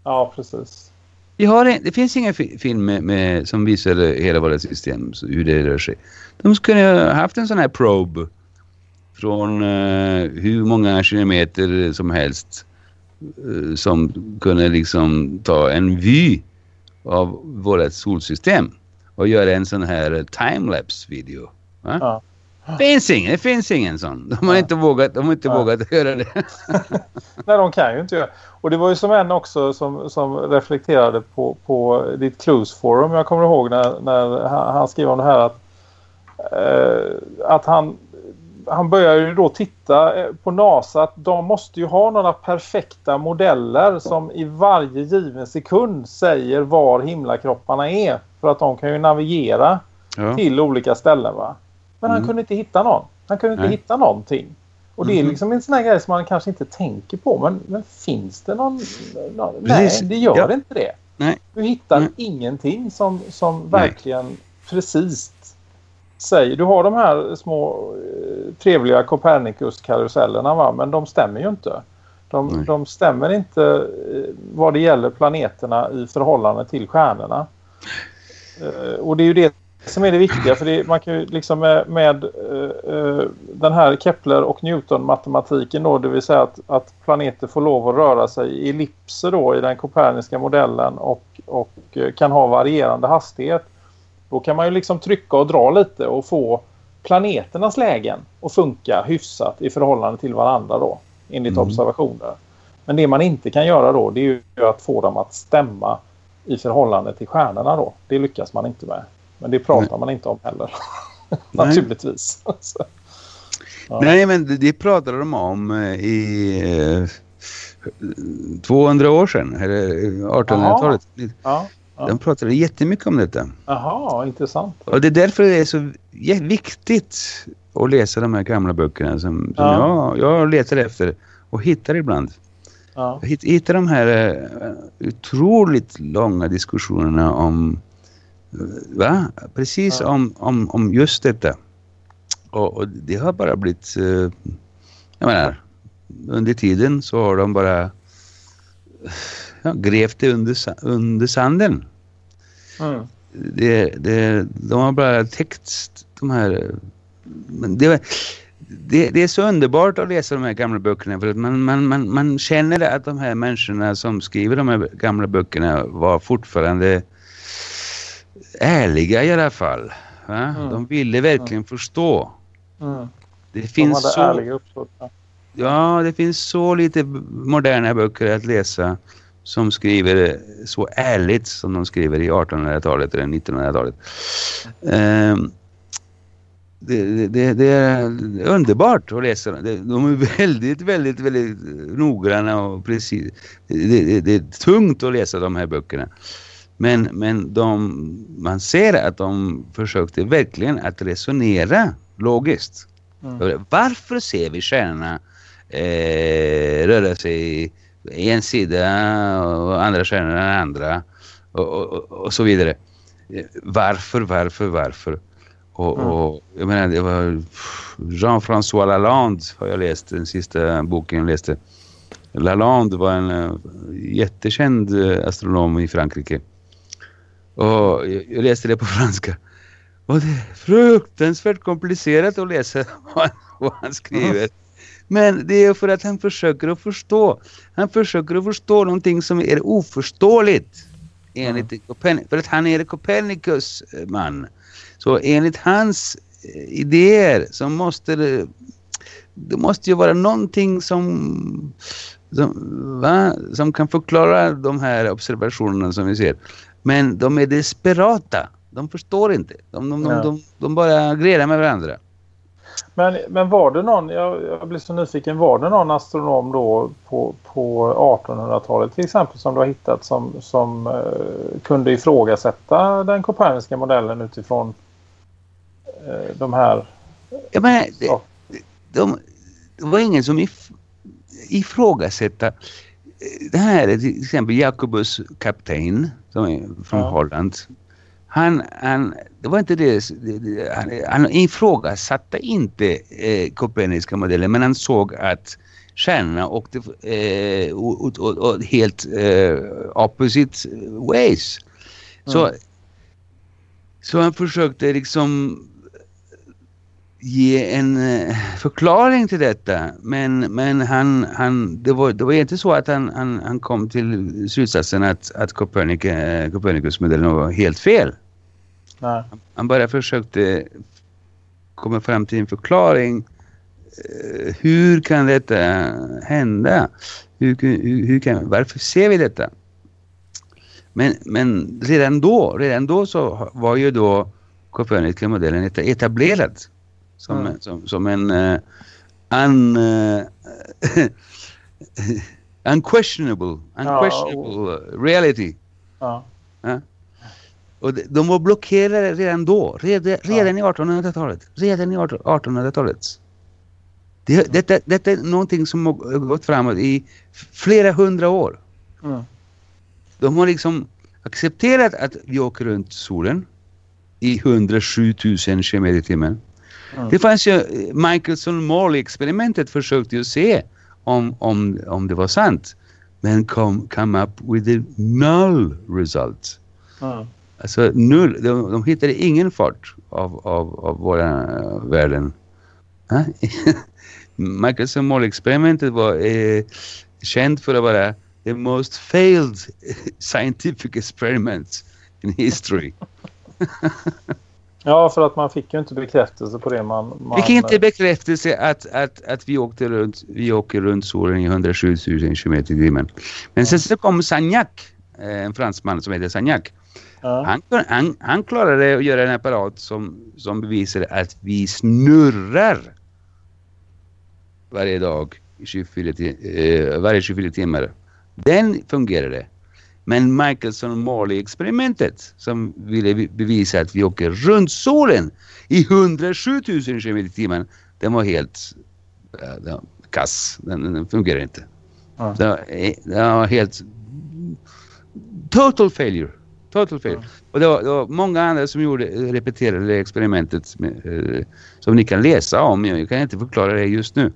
Ja, precis. Vi har en, det finns inga fi film med, med, som visar hela våra system, hur det rör sig. De skulle ha haft en sån här probe från uh, hur många kilometer som helst uh, som kunde liksom ta en vy av vårt solsystem och göra en sån här timelapse video. Ja. Finns ingen, det finns ingen sån. De har inte vågat, de har inte vågat göra det. Nej, de kan ju inte göra. Och det var ju som en också som, som reflekterade på, på ditt Clues Forum. Jag kommer ihåg när, när han, han skrev om det här att, eh, att han han börjar ju då titta eh, på NASA att de måste ju ha några perfekta modeller som i varje given sekund säger var himlakropparna är. För att de kan ju navigera ja. till olika ställen va. Men mm. han kunde inte hitta någon. Han kunde inte Nej. hitta någonting. Och det är mm. liksom en sån här grej som man kanske inte tänker på. Men, men finns det någon... någon nej, det gör ja. inte det. Nej. Du hittar Nej. ingenting som, som verkligen precis säger. Du har de här små eh, trevliga Copernicus-karusellerna va? Men de stämmer ju inte. De, de, stämmer inte eh, vad det gäller planeterna i förhållande till stjärnorna. Eh, och det är ju det som är det viktiga. För det, man kan ju liksom med, med uh, den här Kepler och Newton-matematiken då, det vill säga att, att planeter får lov att röra sig i ellipser då i den koperniska modellen och, och uh, kan ha varierande hastighet. Då kan man ju liksom trycka och dra lite och få planeternas lägen att funka hyfsat i förhållande till varandra då, enligt mm. observationer. Men det man inte kan göra då, det är ju att få dem att stämma i förhållande till stjärnorna då. Det lyckas man inte med. Men det pratar Nej. man inte om heller. Naturligtvis. ja. Nej, men det pratade de om eh, i eh, 200 år sedan, eller 1800-talet. Ja. Ja. De pratade jättemycket om detta. Jaha, intressant. Och det är därför det är så viktigt att läsa de här gamla böckerna som, som ja. jag, jag letar efter och hittar ibland. Ja. Jag hittar de här otroligt långa diskussionerna om Va? Precis ja. om, om, om just detta. Och, och, det har bara blivit... Uh, jag menar, under tiden så har de bara ja, grävt det under, under sanden. Mm. Det, det, de har bara täckt de här... Men det, det, det, är så underbart att läsa de här gamla böckerna för att man, man, man, man känner att de här människorna som skriver de här gamla böckerna var fortfarande ärliga i alla fall. Mm. De ville verkligen mm. förstå. Mm. Det finns de så... Uppsåt, ja. ja, det finns så lite moderna böcker att läsa som skriver så ärligt som de skriver i 1800-talet eller 1900-talet. Um, det, det, det, är underbart att läsa dem. De är väldigt, väldigt, väldigt noggranna och precis. Det, det, är tungt att läsa de här böckerna. Men, men de, man ser att de försökte verkligen att resonera logiskt. Mm. Varför ser vi stjärnorna eh, röra sig en sida och andra stjärnor den andra och, och, och, så vidare. Varför, varför, varför? Och, mm. och jag menar, det var Jean-François Lalande har jag läst, den sista boken jag läste. Lalande var en uh, jättekänd uh, astronom i Frankrike. Och jag, läste det på franska. Och det är fruktansvärt komplicerat att läsa vad, vad han skriver. Men det är för att han försöker att förstå. Han försöker att förstå någonting som är oförståeligt. Enligt mm. Copernicus, för att han är Copernicus eh, man. Så enligt hans eh, idéer så måste det, det måste ju vara någonting som, som, som kan förklara de här observationerna som vi ser. Men de är desperata. De förstår inte. De, de, ja. de, de bara grälar med varandra. Men, men var det någon, jag, jag blir så nyfiken, var det någon astronom då på, på 1800-talet till exempel som du har hittat som, som eh, kunde ifrågasätta den koperniska modellen utifrån eh, de här... Ja, men, det, de, det var ingen som if, ifrågasätta det här är till exempel Jacobus kapten som är från ja. Holland han, han, det var inte det, han, han ifrågasatte inte eh, Koperniska modellen men han såg att stjärnorna åkte eh, åt, åt, åt helt eh, opposite ways. Så, mm. så han försökte liksom ge en eh, förklaring till detta. Men, men han, han, det, var, det var inte så att han, han, han kom till slutsatsen att, att Copernic, eh, Copernicus-modellen var helt fel. Nej. Han bara försökte komma fram till en förklaring. Eh, hur kan detta hända? Hur, hur, hur kan, varför ser vi detta? Men, men redan då, redan då så var ju då Copernican modellen etablerad som, mm. som, som en uh, un, uh, unquestionable, unquestionable ja, och... reality. Ja. Ja. Och de var blockerade redan då. Redan, redan ja. i 1800-talet. Redan i 1800-talet. Det, detta, detta är någonting som har gått framåt i flera hundra år. Mm. De har liksom accepterat att vi åker runt solen i 107 000 km i timmen. Mm. Det fanns ju, Michelson-Morley-experimentet försökte ju se om, om, om det var sant. Men kom, come up with a null result. Mm. Alltså null, de, de hittade ingen fart av, av, av våra världen. Michelson Morley-experimentet var eh, känt för att vara the most failed scientific experiment in history. ja, för att man fick ju inte bekräftelse på det man... man fick inte bekräftelse att, att, att vi, åkte runt, vi åker runt solen i 107 000 km i timmen. Men sen så kom Sagnac, eh, en fransman som heter Sagnac. Ja. Han, han, han klarade att göra en apparat som, som bevisade att vi snurrar varje dag i 24 eh, varje 24 timmar. Den fungerade. Men Michelson-Morley-experimentet som ville bevisa att vi åker runt solen i 107 000 km i timmen, den var helt uh, kass. Den, den fungerar inte. Ja. Den, den var helt total failure. Total failure. Ja. Och det var, det var, många andra som gjorde, repeterade experimentet med, uh, som ni kan läsa om. Jag kan inte förklara det just nu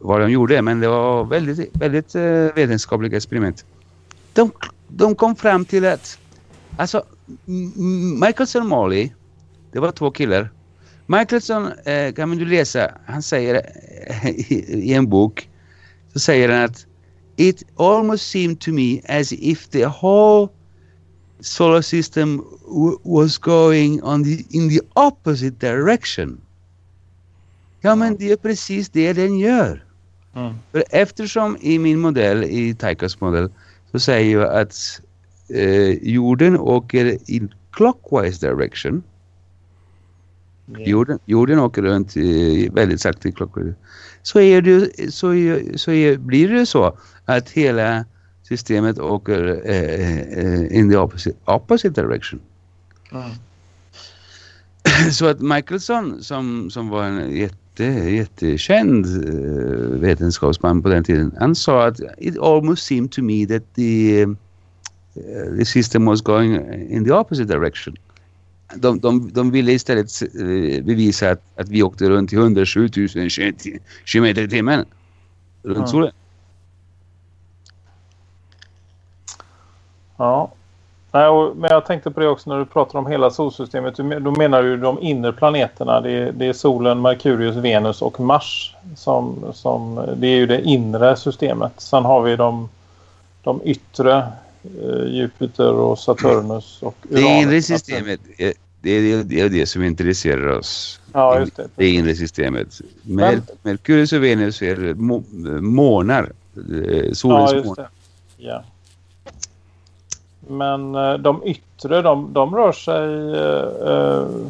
vad de gjorde men det var väldigt, väldigt uh, vetenskapliga experiment. De, de kom fram till att alltså Michelson Molly det var två killar. Michelson eh, kan ju läsa, han säger eh, i, en bok så säger han att it almost seemed to me as if the whole solar system was going on the, in the opposite direction. Ja men det är precis det den gör. Mm. För eftersom i min modell, i Taikas modell så säger jag att eh, jorden åker in clockwise direction. Jorden, jorden åker runt i, väldigt sakta i klockor. Så, är det, så, är, så är, blir det så att hela systemet åker eh, eh, in the opposite, opposite direction. Mm. Så att Michelson som, som var en jätte, jättekänd uh, vetenskapsman på den tiden. Han sa att it almost seemed to me that the, uh, the system was going in the opposite direction. De, de, de ville istället uh, bevisa att, att vi åkte runt i 107 000 km i timmen runt solen. Ja, Nej, och, men jag tänkte på det också när du pratar om hela solsystemet. Då menar du de inre planeterna. Det är, det är solen, Merkurius, Venus och Mars. Som, som, det är ju det inre systemet. Sen har vi de, de yttre. Eh, Jupiter och Saturnus och Uranus. Det inre systemet. Det är det, är det som intresserar oss. Ja, just det. Det inre systemet. Mer, Merkurius och Venus är må, månar. Eh, solens ja, just det. Ja. Men eh, de yttre, de, de rör sig uh,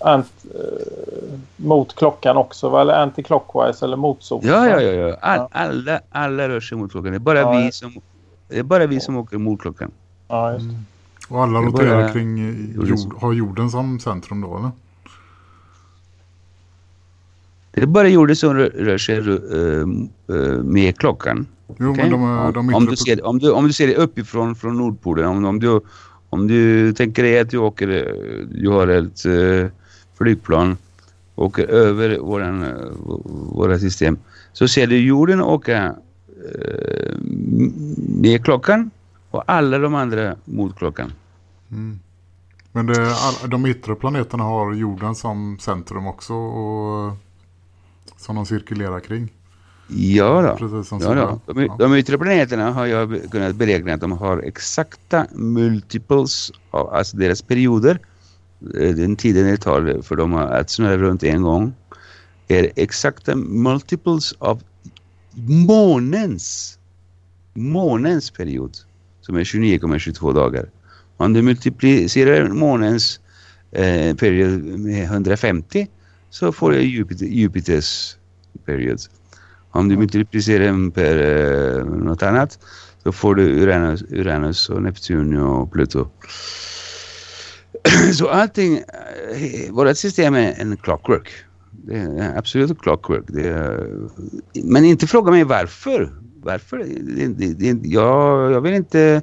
ant, uh, mot klockan också, eller anti-clockwise eller mot solen. Ja, ja, ja. ja. All, alla, alla rör sig mot klockan. Det är bara, ja, vi, som, det är bara vi som åker mot klockan. Ja, just det. Mm. Och alla roterar bara, kring jord, har jorden som centrum då, eller? Det bara jorden som rör, rör sig uh, med klockan. Jo, okay. men de, de om, du ser, om, du, om du ser det uppifrån från Nordpolen, om, om, du, om du tänker dig att du åker, du har ett uh, flygplan åker över våran, våra system så ser du jorden åka uh, med klockan och alla de andra mot klockan. Mm. Men det, all, de yttre planeterna har jorden som centrum också och som de cirkulerar kring. Ja, då. ja, då. De, de yttre planeterna har jag kunnat beräkna att de har exakta multiples av alltså deras perioder. Eh, den tiden det tar för dem att snurra runt en gång är exakta multiples av månens månens period som är 29,22 dagar. Om du multiplicerar månens eh, period med 150 så får du Jupiter, Jupiters period. Om du multiplicerar den per eh, något annat så får du Uranus, Uranus och Neptun och Pluto. så allting, eh, vårt system är en clockwork. Det är absolut clockwork. Är, men inte fråga mig varför. Varför? Det, det, det, jag, jag vill inte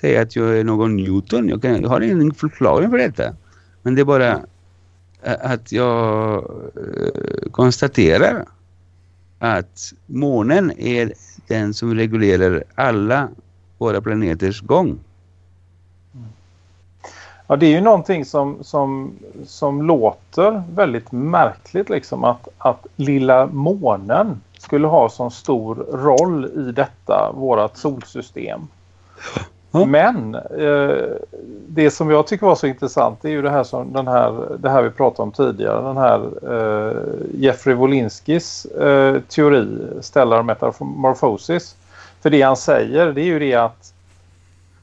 säga att jag är någon Newton. Jag, kan, jag har ingen förklaring för detta. Men det är bara att jag äh, konstaterar att månen är den som reglerar alla våra planeters gång. Ja, det är ju någonting som, som, som låter väldigt märkligt liksom att, att lilla månen skulle ha så stor roll i detta, vårat solsystem. Men eh, det som jag tycker var så intressant är ju det här som den här, det här vi pratade om tidigare. Den här eh, Jeffrey Wolinskis eh, teori, stellar metamorphosis. För det han säger det är ju det att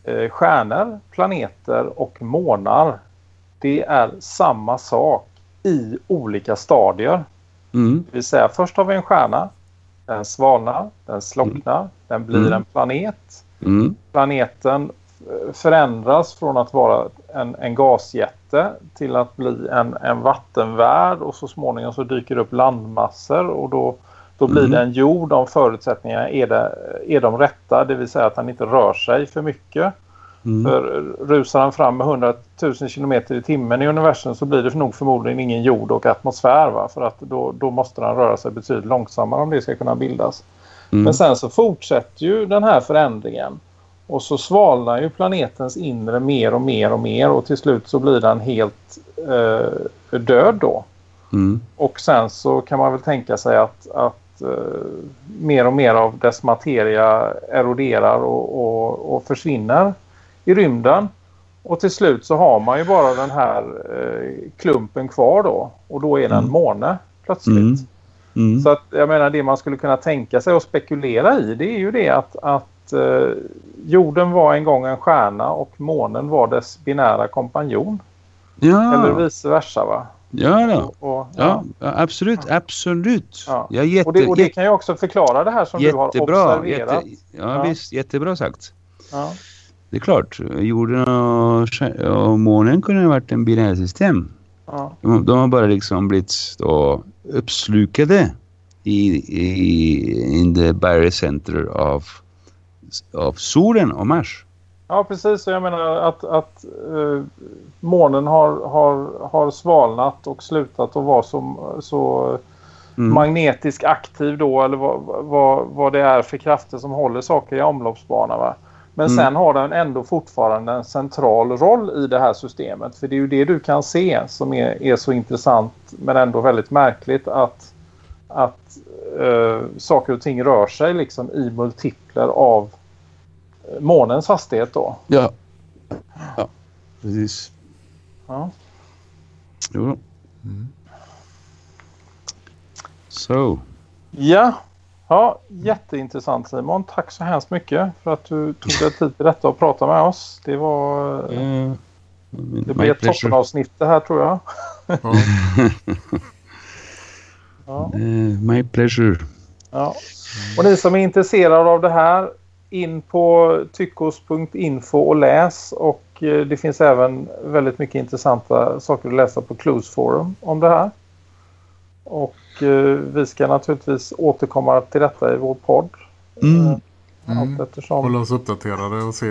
eh, stjärnor, planeter och månar det är samma sak i olika stadier. Mm. Det vill säga först har vi en stjärna, den svalnar, den slocknar, mm. den blir mm. en planet Mm. Planeten förändras från att vara en, en gasjätte till att bli en, en vattenvärld och så småningom så dyker det upp landmassor och då, då blir mm. det en jord om förutsättningarna är, det, är de rätta, det vill säga att han inte rör sig för mycket. Mm. För rusar han fram med 100 000 km i timmen i universum så blir det nog förmodligen ingen jord och atmosfär va? för att då, då måste han röra sig betydligt långsammare om det ska kunna bildas. Mm. Men sen så fortsätter ju den här förändringen. Och så svalnar ju planetens inre mer och mer och mer. Och till slut så blir den helt eh, död då. Mm. Och sen så kan man väl tänka sig att, att eh, mer och mer av dess materia eroderar och, och, och, försvinner i rymden. Och till slut så har man ju bara den här eh, klumpen kvar då. Och då är den mm. måne plötsligt. Mm. Mm. Så att jag menar det man skulle kunna tänka sig och spekulera i det är ju det att, att eh, jorden var en gång en stjärna och månen var dess binära kompanjon. Ja. Eller vice versa va? Ja, då. Och, och, ja. ja. absolut, absolut. Ja. Jag jätte, och, det, och det kan ju också förklara det här som jättebra, du har observerat. Jätte, ja, ja, visst, jättebra sagt. Ja. Det är klart, jorden och, och månen kunde ha varit en binärt system. Ja. De, de, har bara liksom blivit då uppslukade i, i in the barrier center av, av solen och Mars. Ja, precis. Jag menar att, att uh, månen har, har, har svalnat och slutat att vara så, så mm. magnetisk aktiv då. Eller vad, vad, vad det är för krafter som håller saker i omloppsbana. Va? Men mm. sen har den ändå fortfarande en central roll i det här systemet. För det är ju det du kan se som är, är så intressant men ändå väldigt märkligt att, att uh, saker och ting rör sig liksom i multipler av månens hastighet då. Ja, ja precis. Ja. Jo. Mm. Så. Ja. Ja, jätteintressant Simon. Tack så hemskt mycket för att du tog dig tid till detta och prata med oss. Det var... Mm. Det blir ett toppenavsnitt det här tror jag. Ja. ja. Uh, my pleasure. Ja. Och ni som är intresserade av det här in på tyckos.info och läs och eh, det finns även väldigt mycket intressanta saker att läsa på Clues Forum om det här. Och eh, vi ska naturligtvis återkomma till detta i vår podd. Mm. Eh, mm. Hålla oss uppdaterade och se.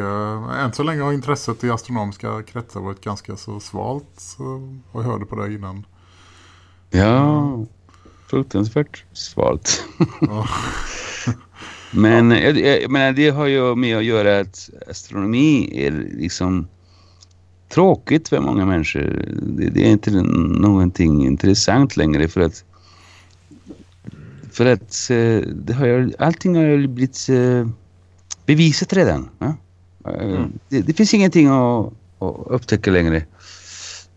Än så länge har intresset i astronomiska kretsar varit ganska så svalt. Så, och jag hörde på det innan. Ja, fruktansvärt svalt. Ja. Men ja. jag, jag menar, det har ju med att göra att astronomi är liksom tråkigt för många människor. Det, det är inte någonting intressant längre för att för att eh, det har allting har blivit uh, bevisat redan. Ja? Mm. Det, det, finns ingenting att, att upptäcka längre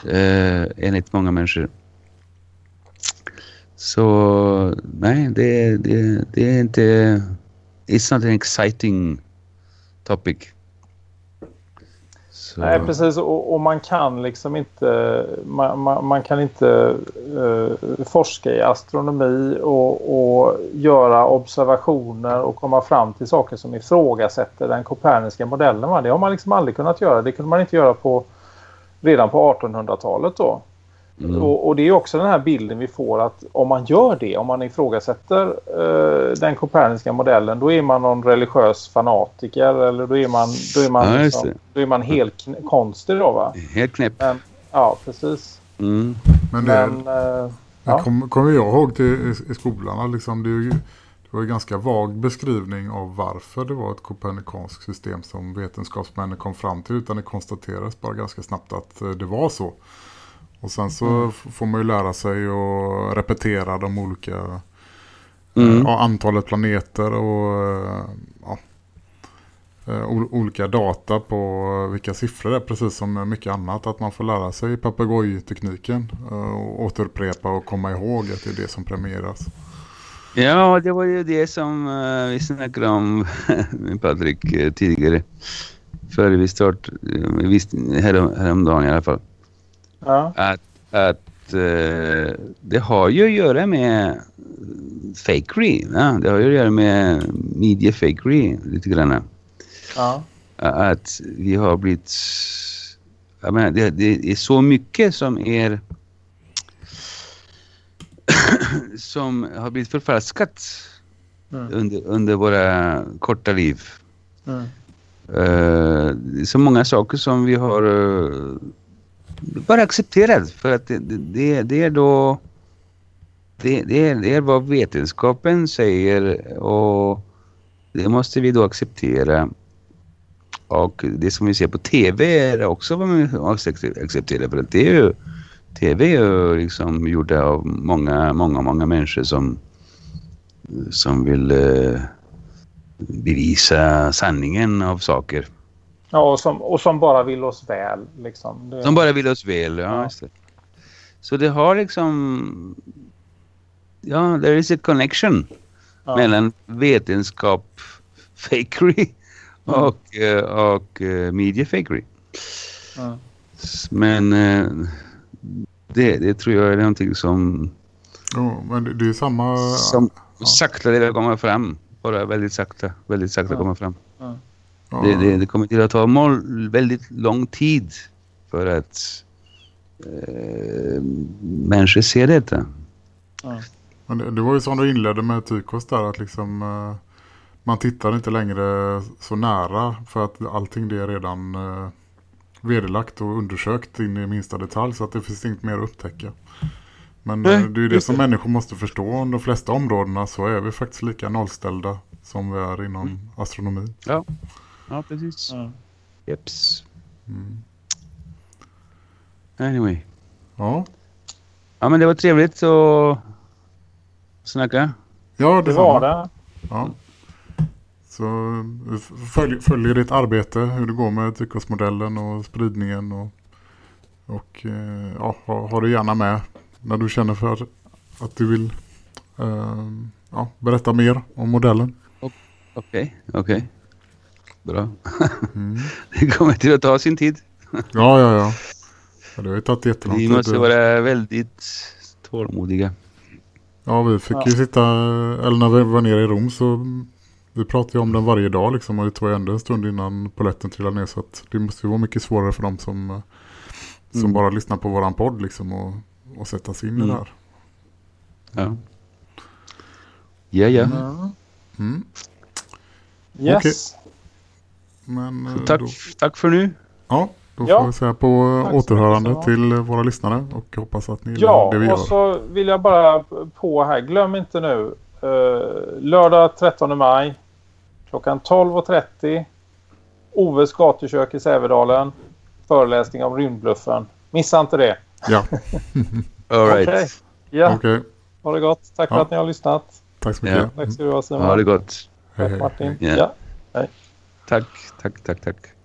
uh, enligt många människor. Så nej, det, det, det är inte it's not an exciting topic. Så. Nej, precis. Och, och, man kan liksom inte man, man, man kan inte uh, forska i astronomi och, och, göra observationer och komma fram till saker som ifrågasätter den koperniska modellen. Va? Det har man liksom aldrig kunnat göra. Det kunde man inte göra på redan på 1800-talet då. Mm. Och, och, det är också den här bilden vi får att om man gör det, om man ifrågasätter uh, den koperniska modellen, då är man någon religiös fanatiker eller då är man, då är man, ja, liksom, då är man helt konstig då va? Helt knäpp. Men, ja, precis. Mm. Men det, Men, uh, ja. kommer kom jag ihåg till, i, i skolan, liksom, det, det var en ganska vag beskrivning av varför det var ett kopernikanskt system som vetenskapsmännen kom fram till utan det konstaterades bara ganska snabbt att eh, det var så. Och sen så mm. får man ju lära sig att repetera de olika mm. ja, antalet planeter och ja, eh, olika data på vilka siffror det är. Precis som mycket annat. Att man får lära sig papegojtekniken eh, och återupprepa och komma ihåg att det är det som premieras. Ja, det var ju det som vi snackade om med Patrik tidigare. Före vi start, visst, härom, häromdagen i alla fall. Ja. Att, att uh, det har ju att göra med fakery. Ja? Det har ju att göra med media fakery lite grann. Ja. Att vi har blivit... Jag menar, det, det är så mycket som är... som har blivit förfalskat mm. under, under våra korta liv. Mm. Uh, så många saker som vi har uh, bara accepterad för att det, det, det är då det, det, är, det är vad vetenskapen säger och det måste vi då acceptera. Och det som vi ser på tv är också vad vi måste acceptera för att det är ju tv är ju liksom gjorda av många, många, många människor som som vill eh, bevisa sanningen av saker. Ja, och som, och som bara vill oss väl. Liksom. Det... Som bara vill oss väl, ja. ja. Så det har liksom... Ja, there is a connection ja. mellan vetenskap, fakery och, mm. och uh, media fakery. Ja. Men uh, Det, det tror jag är någonting som... Jo, men det, det är samma... Som ja. sakta det kommer fram. Bara väldigt sakta, väldigt sakta ja. kommer fram. Ja. Det, det, det, kommer till att ta mål, väldigt lång tid för att eh, människor ser detta. Ja. Men det, det, var ju som du inledde med Tykos där att liksom eh, man tittar inte längre så nära för att allting det är redan eh, vederlagt och undersökt in i minsta detalj så att det finns inget mer att upptäcka. Men Nej, det är ju det som det. människor måste förstå. Om de flesta områdena så är vi faktiskt lika nollställda som vi är inom mm. astronomin. Ja, ja precis. Ja. Jeps. Mm. Anyway. Ja. Ja, men det var trevligt att snacka. Ja, det, var det. Ja. Så följ, följer ditt arbete, hur det går med tyckosmodellen och spridningen och, och eh, ja, ha, ha det gärna med när du känner för att du vill uh, ja, berätta mer om modellen. Okej, okay, okej. Okay. Bra. Mm. det kommer till att ta sin tid. ja, ja, ja. Det har ju tagit jättelång tid. Vi måste vara väldigt tålmodiga. Ja, vi fick ja. ju sitta, eller när vi var nere i Rom så vi pratade ju om den varje dag liksom och det tog ändå en stund innan poletten trillade ner så att det måste ju vara mycket svårare för dem som, som mm. bara lyssnar på våran podd liksom och och sätta sig in i mm. det här. Ja. Ja, ja. Mm. Yes. Okay. Men, eh, tack, då... tack för nu. Ja, då får vi säga på tack återhörande till våra lyssnare och hoppas att ni ja, det vi gör. Ja, och så vill jag bara på här, glöm inte nu, uh, lördag 13 maj klockan 12.30 Oves gatukök i Sävedalen föreläsning om rymdbluffen. Missa inte det. Ja. All right. Okay. Ja. Okay. Ha det gott. Tack ja. för att ni har lyssnat. Tack så mycket. Ja. Tack ska du ha Simon. Ha det gott. Tack Martin. Ja. ja. Hej. Tack, tack, tack, tack.